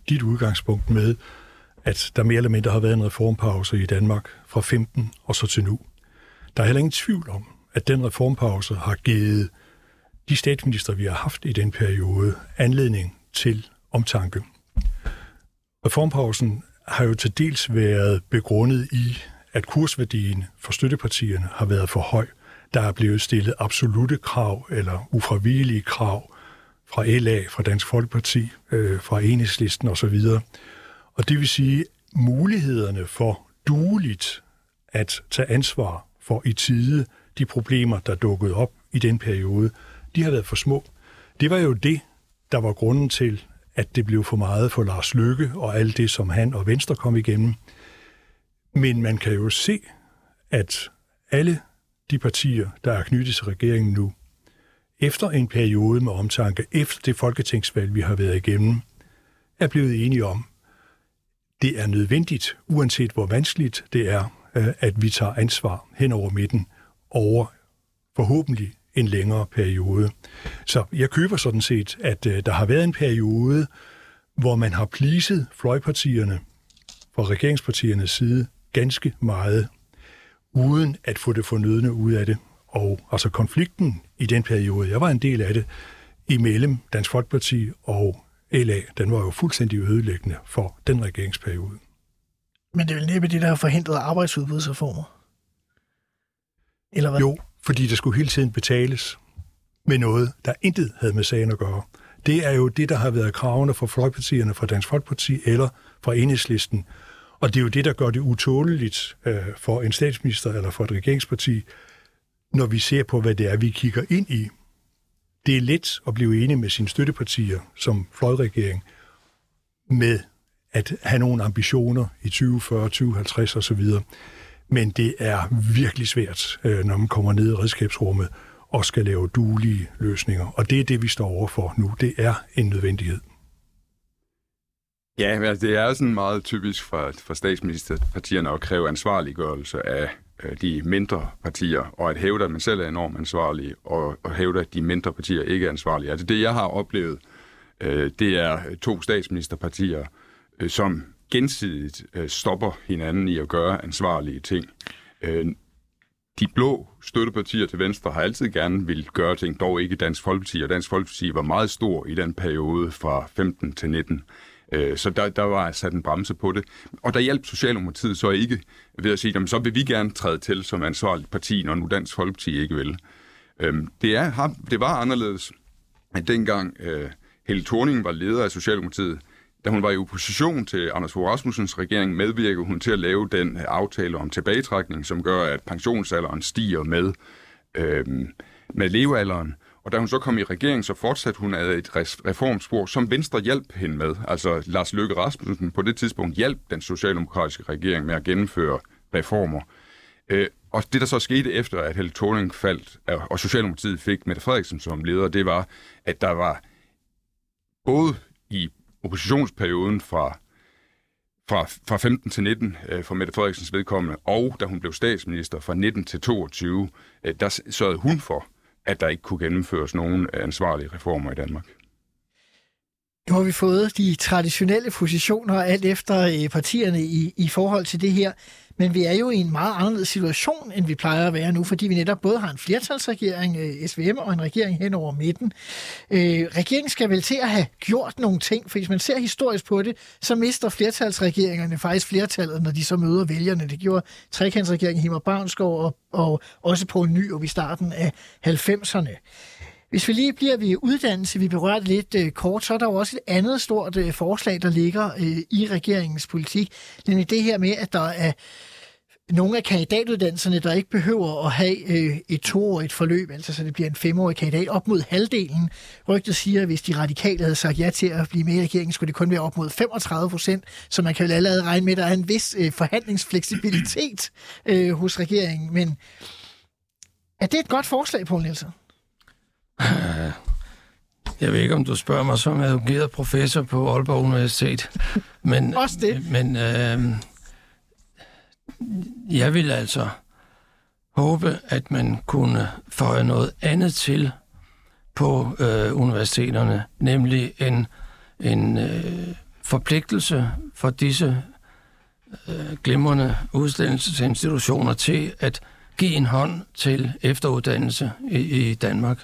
dit udgangspunkt med, at der mere eller mindre har været en reformpause i Danmark fra 15 og så til nu. Der er heller ingen tvivl om, at den reformpause har givet de statsminister, vi har haft i den periode, anledning til omtanke. Reformpausen har jo til dels været begrundet i, at kursværdien for støttepartierne har været for høj. Der er blevet stillet absolute krav eller ufravigelige krav fra LA, fra Dansk Folkeparti, øh, fra Enhedslisten osv. Og det vil sige, mulighederne for dueligt at tage ansvar for i tide de problemer, der dukkede op i den periode, de har været for små. Det var jo det, der var grunden til, at det blev for meget for Lars Løkke og alt det, som han og Venstre kom igennem. Men man kan jo se, at alle de partier, der er knyttet til regeringen nu, efter en periode med omtanke, efter det folketingsvalg, vi har været igennem, er blevet enige om, det er nødvendigt, uanset hvor vanskeligt det er, Øh, at vi tager ansvar hen over midten over forhåbentlig en længere periode. Så jeg køber sådan set, at øh, der har været en periode, hvor man har pliset fløjpartierne fra regeringspartiernes side ganske meget, uden at få det fornødne ud af det. Og altså konflikten i den periode, jeg var en del af det, imellem Dansk Folkeparti og LA, den var jo fuldstændig ødelæggende for den regeringsperiode. Men det er vel næppe det, der har forhindret arbejdsudbudsreformer? Eller hvad? Jo, fordi der skulle hele tiden betales med noget, der intet havde med sagen at gøre. Det er jo det, der har været kravene fra Folkepartierne, fra Dansk Folkeparti eller fra Enhedslisten. Og det er jo det, der gør det utåleligt øh, for en statsminister eller for et regeringsparti, når vi ser på, hvad det er, vi kigger ind i. Det er let at blive enige med sine støttepartier som fløjregering med at have nogle ambitioner i 2040, 2050 osv. Men det er virkelig svært, øh, når man kommer ned i redskabsrummet og skal lave duelige løsninger. Og det er det, vi står overfor nu. Det er en nødvendighed. Ja, altså, det er sådan meget typisk for, for statsministerpartierne at kræve ansvarliggørelse af øh, de mindre partier, og at hævde, at man selv er enormt ansvarlig, og, og hævde, at de mindre partier ikke er ansvarlige. Altså det, jeg har oplevet, øh, det er to statsministerpartier, øh, som gensidigt øh, stopper hinanden i at gøre ansvarlige ting. Øh, de blå støttepartier til Venstre har altid gerne vil gøre ting, dog ikke Dansk Folkeparti, og Dansk Folkeparti var meget stor i den periode fra 15 til 19. Øh, så der, der var sat en bremse på det. Og der hjalp Socialdemokratiet så ikke ved at sige, jamen, så vil vi gerne træde til som ansvarligt parti, når nu Dansk Folkeparti ikke vil. Øh, det, er, det var anderledes, at dengang øh, Helle Thorning var leder af Socialdemokratiet, da hun var i opposition til Anders Fogh Rasmussens regering, medvirkede hun til at lave den øh, aftale om tilbagetrækning, som gør, at pensionsalderen stiger med, øh, med levealderen. Og da hun så kom i regering, så fortsatte hun ad et reformspor, som Venstre hjalp hende med. Altså Lars Løkke Rasmussen på det tidspunkt hjalp den socialdemokratiske regering med at gennemføre reformer. Øh, og det, der så skete efter, at Helle Thorning faldt, og Socialdemokratiet fik Mette Frederiksen som leder, det var, at der var både i oppositionsperioden fra, fra, fra 15 til 19 øh, for Mette Frederiksens vedkommende, og da hun blev statsminister fra 19 til 22, øh, der sørgede hun for, at der ikke kunne gennemføres nogen ansvarlige reformer i Danmark. Nu har vi fået de traditionelle positioner alt efter øh, partierne i, i forhold til det her. Men vi er jo i en meget anderledes situation, end vi plejer at være nu, fordi vi netop både har en flertalsregering, øh, SVM, og en regering hen over midten. Øh, regeringen skal vel til at have gjort nogle ting, for hvis man ser historisk på det, så mister flertalsregeringerne faktisk flertallet, når de så møder vælgerne. Det gjorde trekantsregeringen Himmer Barnskov og, og også på en ny op i starten af 90'erne. Hvis vi lige bliver ved uddannelse, vi berørte lidt øh, kort, så er der jo også et andet stort øh, forslag, der ligger øh, i regeringens politik, nemlig det her med, at der er nogle af kandidatuddannelserne, der ikke behøver at have øh, et toårigt forløb, altså så det bliver en femårig kandidat, op mod halvdelen. Rygtet siger, at hvis de radikale havde sagt ja til at blive med i regeringen, skulle det kun være op mod 35 procent, så man kan vel allerede regne med, at der er en vis øh, forhandlingsfleksibilitet øh, hos regeringen. Men er det et godt forslag, Poul Nielsen? Jeg ved ikke, om du spørger mig som adjungeret professor på Aalborg Universitet. Men, (laughs) Også det. Men øh, jeg vil altså håbe, at man kunne føje noget andet til på øh, universiteterne, nemlig en, en øh, forpligtelse for disse øh, glimrende uddannelsesinstitutioner til at give en hånd til efteruddannelse i, i Danmark.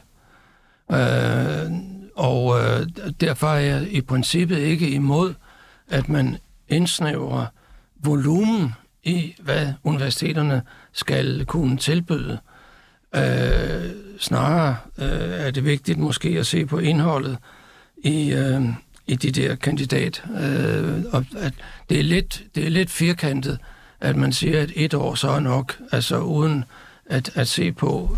Øh, og øh, derfor er jeg i princippet ikke imod, at man indsnævrer volumen i, hvad universiteterne skal kunne tilbyde. Øh, snarere øh, er det vigtigt måske at se på indholdet i, øh, i de der kandidat. Øh, og at det, er lidt, det er lidt firkantet, at man siger, at et år så er nok, altså uden at, at se på,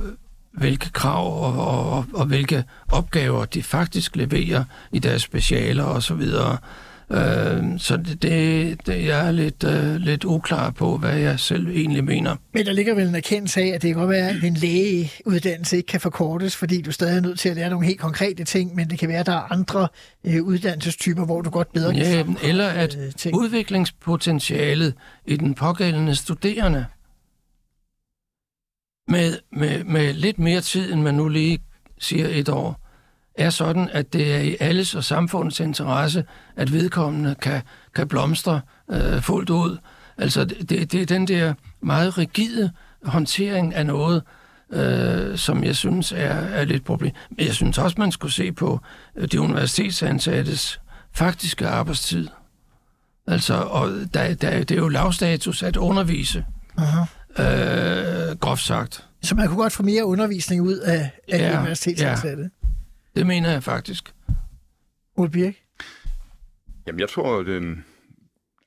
hvilke krav og, og, og hvilke opgaver de faktisk leverer i deres specialer osv. Øh, så det, det, det, jeg er lidt, øh, lidt uklar på, hvad jeg selv egentlig mener. Men der ligger vel en erkendelse af, at det kan godt være, at en lægeuddannelse ikke kan forkortes, fordi du stadig er nødt til at lære nogle helt konkrete ting, men det kan være, at der er andre øh, uddannelsestyper, hvor du godt bedre kan ja, Eller at øh, ting. udviklingspotentialet i den pågældende studerende med, med, med lidt mere tid, end man nu lige siger et år, er sådan, at det er i alles og samfundets interesse, at vedkommende kan, kan blomstre øh, fuldt ud. Altså, det, det er den der meget rigide håndtering af noget, øh, som jeg synes er, er lidt problem. Men jeg synes også, man skulle se på øh, de universitetsansattes faktiske arbejdstid. Altså, og der, der, det er jo lavstatus at undervise. Aha øh, groft sagt. Så man kunne godt få mere undervisning ud af, af ja, universitetsansatte? Ja. Det mener jeg faktisk. Ole Birk? Jamen, jeg tror, at, den,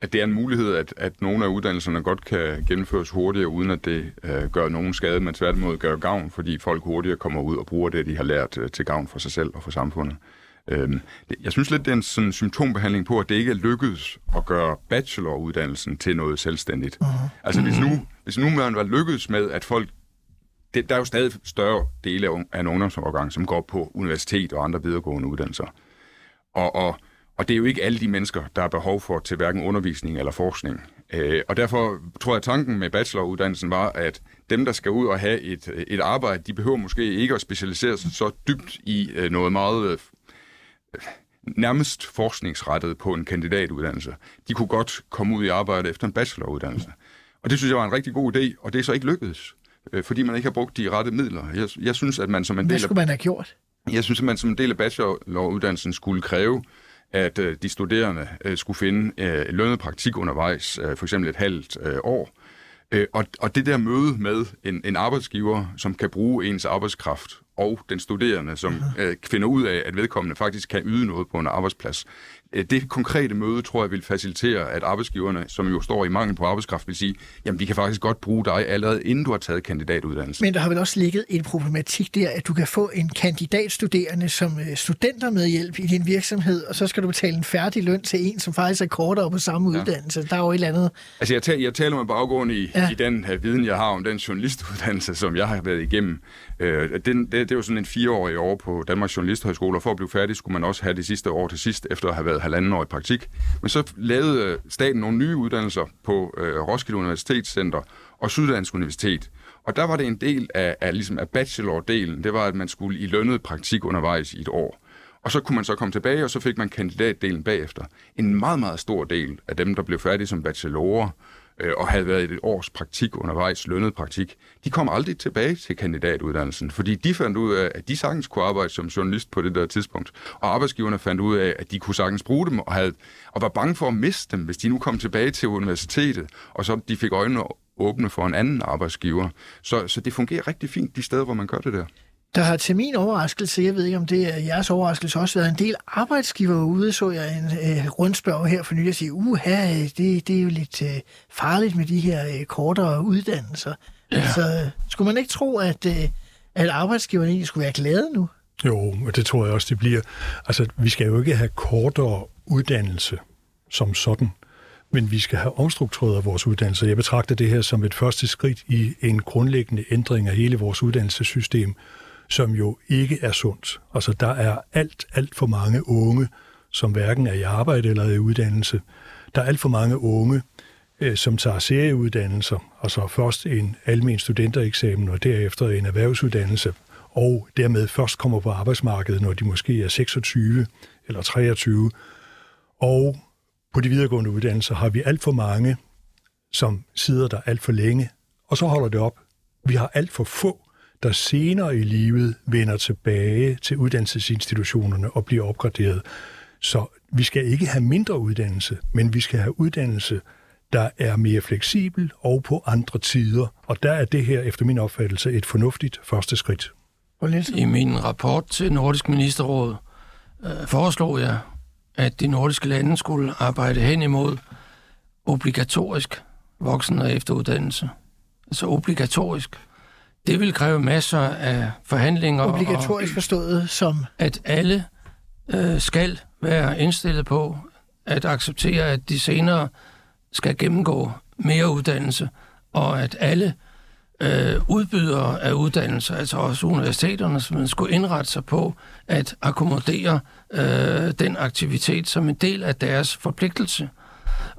at det er en mulighed, at, at nogle af uddannelserne godt kan gennemføres hurtigere, uden at det øh, gør nogen skade, men tværtimod gør gavn, fordi folk hurtigere kommer ud og bruger det, de har lært øh, til gavn for sig selv og for samfundet. Øhm, jeg synes lidt, det er en sådan symptombehandling på, at det ikke er lykkedes at gøre bacheloruddannelsen til noget selvstændigt. Uh-huh. Altså hvis nu, hvis nu man var lykkedes med, at folk det, der er jo stadig større dele af en ungdomsårgang, som går på universitet og andre videregående uddannelser. Og, og, og det er jo ikke alle de mennesker, der har behov for til hverken undervisning eller forskning. Øh, og derfor tror jeg, at tanken med bacheloruddannelsen var, at dem, der skal ud og have et, et arbejde, de behøver måske ikke at specialisere sig så dybt i øh, noget meget øh, nærmest forskningsrettet på en kandidatuddannelse. De kunne godt komme ud i arbejde efter en bacheloruddannelse. Og det synes jeg var en rigtig god idé, og det er så ikke lykkedes, øh, fordi man ikke har brugt de rette midler. Jeg, jeg synes, at man som en Hvad del af skulle man have gjort? jeg synes, at man som en del af bacheloruddannelsen skulle kræve, at øh, de studerende øh, skulle finde øh, lønnet praktik undervejs, øh, for eksempel et halvt øh, år. Øh, og, og det der møde med en, en arbejdsgiver, som kan bruge ens arbejdskraft, og den studerende, som øh, finder ud af, at vedkommende faktisk kan yde noget på en arbejdsplads. Øh, det konkrete møde, tror jeg, vil facilitere, at arbejdsgiverne, som jo står i mangel på arbejdskraft, vil sige, jamen vi kan faktisk godt bruge dig allerede, inden du har taget kandidatuddannelsen. Men der har vel også ligget en problematik der, at du kan få en kandidatstuderende som øh, studenter med hjælp i din virksomhed, og så skal du betale en færdig løn til en, som faktisk er kortere på samme ja. uddannelse. Der er jo et eller andet... Altså, jeg, taler, jeg taler med baggrund i, Ja. i den uh, viden, jeg har om den journalistuddannelse, som jeg har været igennem. Øh, den, det, det var sådan en fireårig år på Danmarks Journalisthøjskole, og for at blive færdig, skulle man også have det sidste år til sidst, efter at have været halvanden år i praktik. Men så lavede øh, staten nogle nye uddannelser på øh, Roskilde Universitetscenter og Syddansk Universitet. Og der var det en del af, af, ligesom af bachelor-delen, det var, at man skulle i lønnet praktik undervejs i et år. Og så kunne man så komme tilbage, og så fik man kandidatdelen bagefter. En meget, meget stor del af dem, der blev færdige som bachelorer, øh, og havde været i et års praktik undervejs, lønnet praktik, de kom aldrig tilbage til kandidatuddannelsen, fordi de fandt ud af, at de sagtens kunne arbejde som journalist på det der tidspunkt, og arbejdsgiverne fandt ud af, at de kunne sagtens bruge dem, og, havde, og var bange for at miste dem, hvis de nu kom tilbage til universitetet, og så de fik øjnene åbne for en anden arbejdsgiver. Så, så det fungerer rigtig fint de steder, hvor man gør det der. Der har til min overraskelse, jeg ved ikke om det er jeres overraskelse, også været en del arbejdsgiver ude, så jeg en øh, rundspørg her for nylig og sige, uha, det, det er jo lidt øh, farligt med de her øh, kortere uddannelser. Ja. Altså, skulle man ikke tro, at, øh, at arbejdsgiverne egentlig skulle være glade nu? Jo, og det tror jeg også, det bliver. Altså, vi skal jo ikke have kortere uddannelse som sådan, men vi skal have omstruktureret vores uddannelse. Jeg betragter det her som et første skridt i en grundlæggende ændring af hele vores uddannelsessystem, som jo ikke er sundt. Altså, der er alt, alt for mange unge, som hverken er i arbejde eller i uddannelse. Der er alt for mange unge, øh, som tager serieuddannelser, altså først en almen studentereksamen og derefter en erhvervsuddannelse, og dermed først kommer på arbejdsmarkedet, når de måske er 26 eller 23. Og på de videregående uddannelser har vi alt for mange, som sidder der alt for længe, og så holder det op. Vi har alt for få, der senere i livet vender tilbage til uddannelsesinstitutionerne og bliver opgraderet. Så vi skal ikke have mindre uddannelse, men vi skal have uddannelse, der er mere fleksibel og på andre tider. Og der er det her efter min opfattelse et fornuftigt første skridt. I min rapport til Nordisk Ministerråd øh, foreslog jeg, at de nordiske lande skulle arbejde hen imod obligatorisk voksen- og efteruddannelse. Altså obligatorisk. Det vil kræve masser af forhandlinger. Obligatorisk forstået som... At alle øh, skal være indstillet på at acceptere, at de senere skal gennemgå mere uddannelse, og at alle øh, udbydere af uddannelser, altså også universiteterne, som skulle indrette sig på at akkommodere øh, den aktivitet som en del af deres forpligtelse.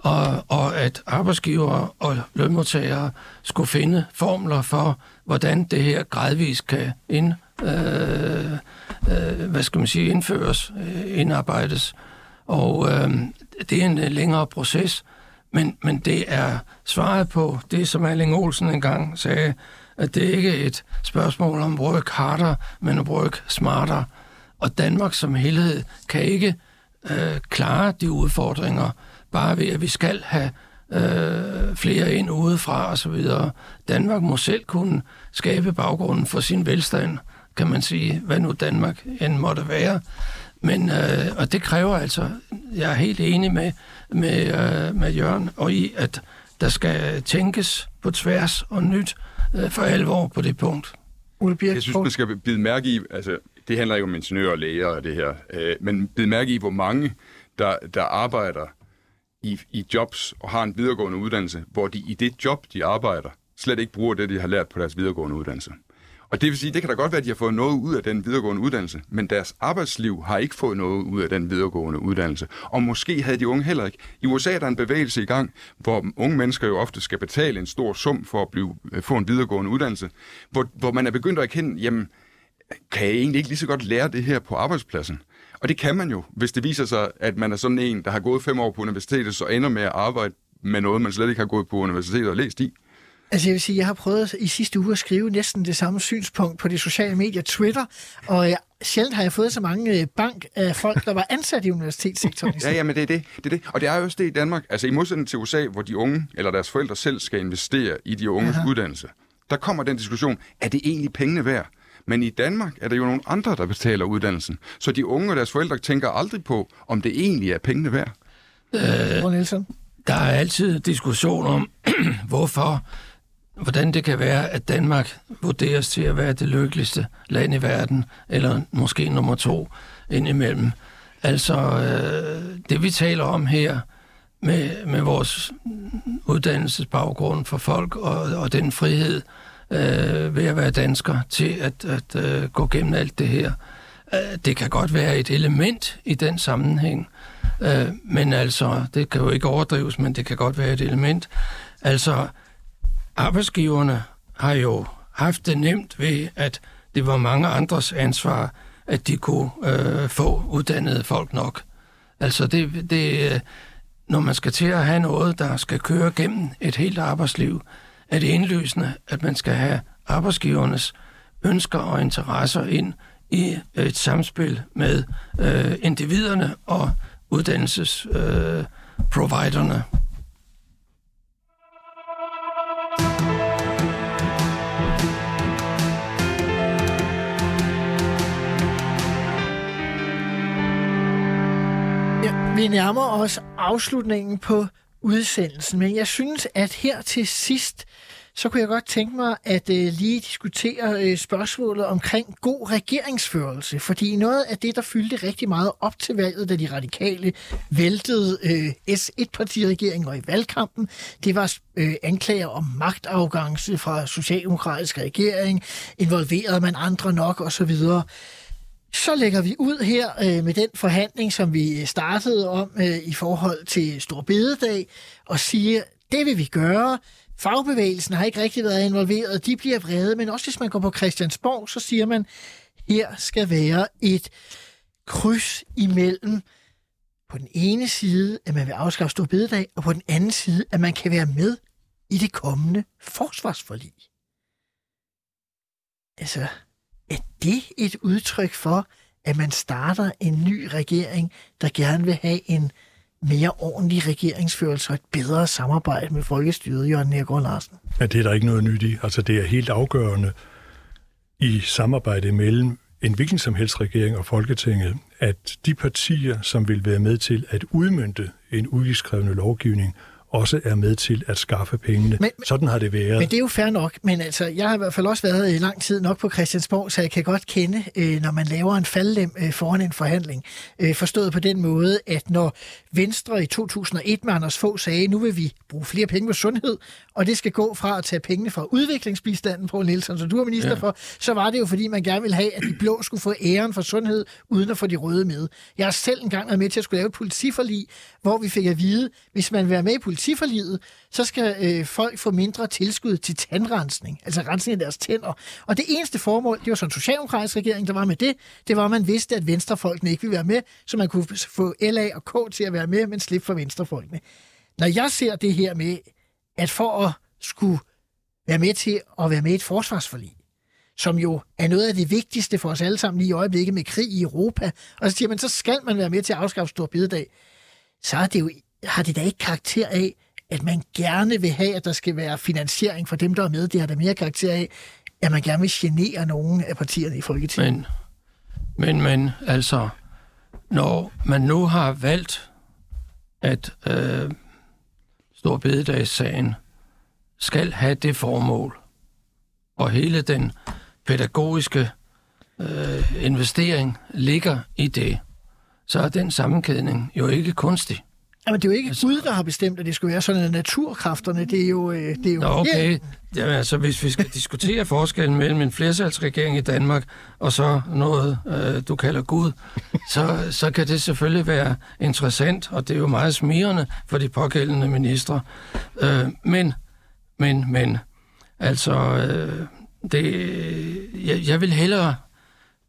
Og, og at arbejdsgivere og lønmodtagere skulle finde formler for, hvordan det her gradvist kan ind, øh, øh, hvad skal man sige, indføres, øh, indarbejdes. Og øh, det er en øh, længere proces, men, men det er svaret på det, som Erling Olsen engang sagde, at det ikke er et spørgsmål om work harder, men at work smarter. Og Danmark som helhed kan ikke øh, klare de udfordringer, bare ved at vi skal have øh, flere ind udefra osv. Danmark må selv kunne skabe baggrunden for sin velstand, kan man sige, hvad nu Danmark end måtte være. Men, øh, og det kræver altså, jeg er helt enig med, med, øh, med Jørgen, og i, at der skal tænkes på tværs og nyt øh, for alvor på det punkt. Jeg synes, man skal bide mærke i, altså, det handler ikke om ingeniører og læger og det her, øh, men bide mærke i, hvor mange, der, der arbejder i, i jobs og har en videregående uddannelse, hvor de i det job, de arbejder, slet ikke bruger det, de har lært på deres videregående uddannelse. Og det vil sige, det kan da godt være, at de har fået noget ud af den videregående uddannelse, men deres arbejdsliv har ikke fået noget ud af den videregående uddannelse. Og måske havde de unge heller ikke. I USA er der en bevægelse i gang, hvor unge mennesker jo ofte skal betale en stor sum for at blive, øh, få en videregående uddannelse, hvor, hvor man er begyndt at erkende, jamen, kan jeg egentlig ikke lige så godt lære det her på arbejdspladsen? Og det kan man jo, hvis det viser sig, at man er sådan en, der har gået fem år på universitetet, så ender med at arbejde med noget, man slet ikke har gået på universitetet og læst i. Altså jeg vil sige, jeg har prøvet i sidste uge at skrive næsten det samme synspunkt på de sociale medier, Twitter, og jeg, sjældent har jeg fået så mange øh, bank af folk, der var ansat i universitetssektoren. Ja, ja, men det er det, det er det. Og det er jo også det i Danmark. Altså i modsætning til USA, hvor de unge eller deres forældre selv skal investere i de unges Aha. uddannelse. Der kommer den diskussion, er det egentlig pengene værd? Men i Danmark er der jo nogle andre, der betaler uddannelsen. Så de unge og deres forældre tænker aldrig på, om det egentlig er pengene værd. Øh, Nielsen? Der er altid diskussion om, (clears throat) hvorfor, hvordan det kan være, at Danmark vurderes til at være det lykkeligste land i verden, eller måske nummer to indimellem. Altså, øh, det vi taler om her, med, med vores uddannelsesbaggrund for folk og, og den frihed øh, Øh, ved at være dansker til at, at øh, gå gennem alt det her. Øh, det kan godt være et element i den sammenhæng, øh, men altså, det kan jo ikke overdrives, men det kan godt være et element. Altså, arbejdsgiverne har jo haft det nemt ved, at det var mange andres ansvar, at de kunne øh, få uddannede folk nok. Altså, det, det, øh, når man skal til at have noget, der skal køre gennem et helt arbejdsliv, er det indløsende, at man skal have arbejdsgivernes ønsker og interesser ind i et samspil med øh, individerne og uddannelsesproviderne. Øh, providerne. Ja, vi nærmer os afslutningen på udsendelsen, men jeg synes, at her til sidst, så kunne jeg godt tænke mig at øh, lige diskutere øh, spørgsmålet omkring god regeringsførelse, fordi noget af det, der fyldte rigtig meget op til valget, da de radikale væltede øh, S1-partiregeringen og i valgkampen, det var øh, anklager om magtafgangse fra socialdemokratisk regering, involverede man andre nok osv., så lægger vi ud her øh, med den forhandling, som vi startede om øh, i forhold til Storbededag, og siger, det vil vi gøre. Fagbevægelsen har ikke rigtig været involveret, de bliver vrede, men også hvis man går på Christiansborg, så siger man, her skal være et kryds imellem på den ene side, at man vil afskaffe Stor Bededag, og på den anden side, at man kan være med i det kommende forsvarsforlig. Altså, er det et udtryk for, at man starter en ny regering, der gerne vil have en mere ordentlig regeringsførelse og et bedre samarbejde med folkestyret, Jørgen Nergård Larsen? Ja, det er der ikke noget nyt i. Altså, det er helt afgørende i samarbejde mellem en hvilken som helst regering og Folketinget, at de partier, som vil være med til at udmynde en udgiftskrævende lovgivning, også er med til at skaffe pengene. Men, Sådan har det været. Men det er jo fair nok, men altså, jeg har i hvert fald også været i lang tid nok på Christiansborg, så jeg kan godt kende, øh, når man laver en faldlem øh, foran en forhandling. Øh, forstået på den måde, at når Venstre i 2001 med Anders Fogh sagde, nu vil vi bruge flere penge på sundhed, og det skal gå fra at tage pengene fra udviklingsbistanden på Nielsen, som du er minister ja. for, så var det jo fordi, man gerne ville have, at de blå skulle få æren for sundhed, uden at få de røde med. Jeg har selv engang været med til at skulle lave et politiforlig, hvor vi fik at vide, hvis man vil være med i politiforliget, så skal øh, folk få mindre tilskud til tandrensning, altså rensning af deres tænder. Og det eneste formål, det var sådan en socialdemokratisk regering, der var med det, det var, at man vidste, at venstrefolkene ikke ville være med, så man kunne få LA og K til at være med, men slippe for venstrefolkene. Når jeg ser det her med, at for at skulle være med til at være med i et forsvarsforlig, som jo er noget af det vigtigste for os alle sammen lige i øjeblikket med krig i Europa, og så siger man, så skal man være med til at afskaffe Stor Bededag, så er det jo, har det da ikke karakter af, at man gerne vil have, at der skal være finansiering for dem, der er med. Det har da mere karakter af, at man gerne vil genere nogen af partierne i Folketinget. Men, men, men altså, når man nu har valgt, at øh, Storbededagssagen skal have det formål, og hele den pædagogiske øh, investering ligger i det, så er den sammenkædning jo ikke kunstig. Jamen, det er jo ikke altså, Gud, der har bestemt, at det skulle være sådan, at naturkræfterne, det er jo... øh, Det er jo Nå, okay. Jamen, altså, hvis vi skal diskutere forskellen mellem en flersalsregering i Danmark og så noget, øh, du kalder Gud, så, så kan det selvfølgelig være interessant, og det er jo meget smirrende for de pågældende ministre. Øh, men, men, men, altså, øh, det, jeg, jeg vil hellere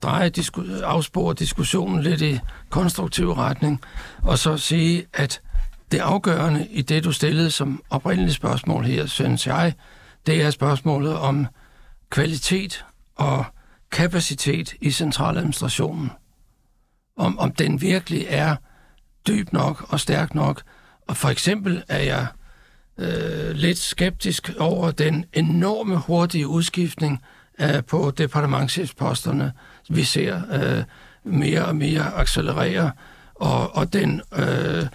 dreje disku- afspore diskussionen lidt i konstruktiv retning, og så sige, at det afgørende i det, du stillede som oprindeligt spørgsmål her, synes jeg, det er spørgsmålet om kvalitet og kapacitet i centraladministrationen. Om, om den virkelig er dyb nok og stærk nok. Og for eksempel er jeg øh, lidt skeptisk over den enorme hurtige udskiftning øh, på departementchefsposterne. Vi ser øh, mere og mere accelerere, og, og den øh,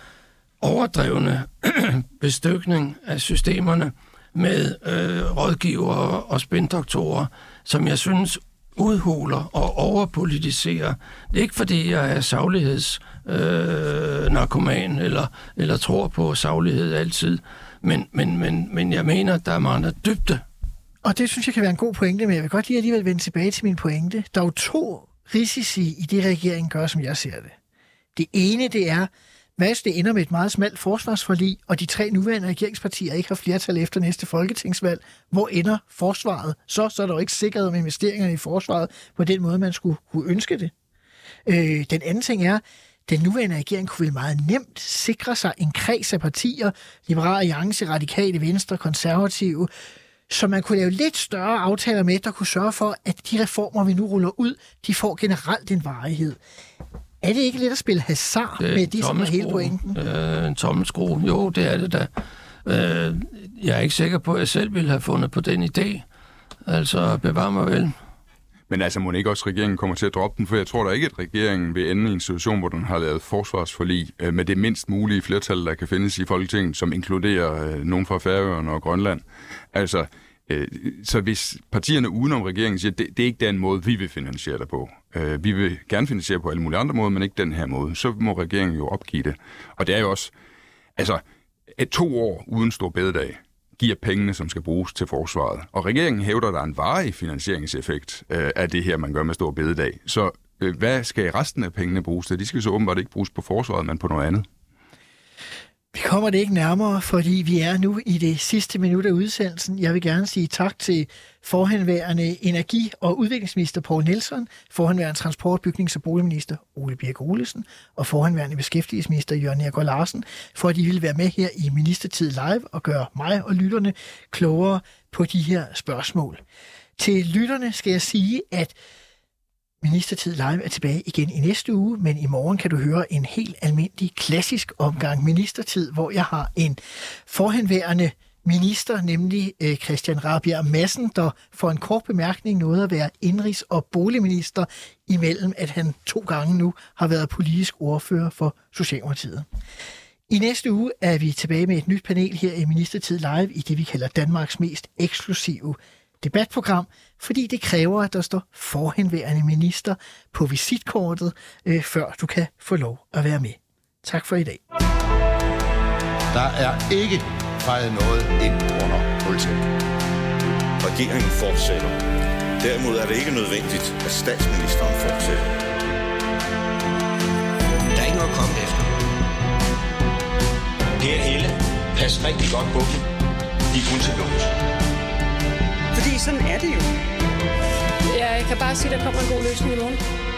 overdrevne (clears throat) bestykning af systemerne med øh, rådgivere og spindoktorer, som jeg synes udhuler og overpolitiserer. Det er ikke fordi, jeg er sagligheds øh, narkoman eller, eller tror på saglighed altid, men, men, men, men jeg mener, der er meget dybde. Og det synes jeg kan være en god pointe, men jeg vil godt lige alligevel vende tilbage til min pointe. Der er jo to risici i det, regeringen gør, som jeg ser det. Det ene, det er, hvis det ender med et meget smalt forsvarsforlig, og de tre nuværende regeringspartier ikke har flertal efter næste folketingsvalg, hvor ender forsvaret? Så, så er der jo ikke sikkerhed om investeringerne i forsvaret på den måde, man skulle kunne ønske det. Øh, den anden ting er, den nuværende regering kunne vel meget nemt sikre sig en kreds af partier, Liberale Alliance, Radikale Venstre, Konservative, så man kunne lave lidt større aftaler med, der kunne sørge for, at de reformer, vi nu ruller ud, de får generelt en varighed. Er det ikke lidt at spille hasard Det med det, som er hele pointen? Øh, en tommelskrue. Jo, det er det da. Øh, jeg er ikke sikker på, at jeg selv ville have fundet på den idé. Altså, bevar mig vel. Men altså, må ikke også regeringen kommer til at droppe den? For jeg tror da ikke, at regeringen vil ende i en situation, hvor den har lavet forsvarsforlig øh, med det mindst mulige flertal, der kan findes i Folketinget, som inkluderer øh, nogen fra Færøerne og Grønland. Altså, øh, så hvis partierne udenom regeringen siger, at det, det er ikke den måde, vi vil finansiere det på. Øh, vi vil gerne finansiere på alle mulige andre måder, men ikke den her måde. Så må regeringen jo opgive det. Og det er jo også, altså, et to år uden stor bededag, giver pengene, som skal bruges til forsvaret. Og regeringen hævder, at der er en varig finansieringseffekt øh, af det her, man gør med stor bededag. Så øh, hvad skal resten af pengene bruges til? De skal så åbenbart ikke bruges på forsvaret, men på noget andet. Vi kommer det ikke nærmere, fordi vi er nu i det sidste minut af udsendelsen. Jeg vil gerne sige tak til forhenværende energi- og udviklingsminister Poul Nielsen, forhenværende transport-, bygnings- og boligminister Ole Birk Olesen og forhenværende beskæftigelsesminister Jørgen Nergård Larsen, for at de ville være med her i Ministertid Live og gøre mig og lytterne klogere på de her spørgsmål. Til lytterne skal jeg sige, at Ministertid Live er tilbage igen i næste uge, men i morgen kan du høre en helt almindelig klassisk omgang Ministertid, hvor jeg har en forhenværende minister, nemlig øh, Christian Rabjerg Madsen, der for en kort bemærkning nåede at være indrigs- og boligminister, imellem at han to gange nu har været politisk ordfører for Socialdemokratiet. I næste uge er vi tilbage med et nyt panel her i Ministertid Live i det, vi kalder Danmarks mest eksklusive debatprogram, fordi det kræver, at der står forhenværende minister på visitkortet, øh, før du kan få lov at være med. Tak for i dag. Der er ikke fejret noget ind under politiet. Regeringen fortsætter. Derimod er det ikke nødvendigt, at statsministeren fortsætter. Der er ikke noget at komme efter. Per Helle, pas rigtig godt på dem. De er kun til låns. Fordi sådan er det jo. Jeg kan bare sige, at der kommer en god løsning i morgen.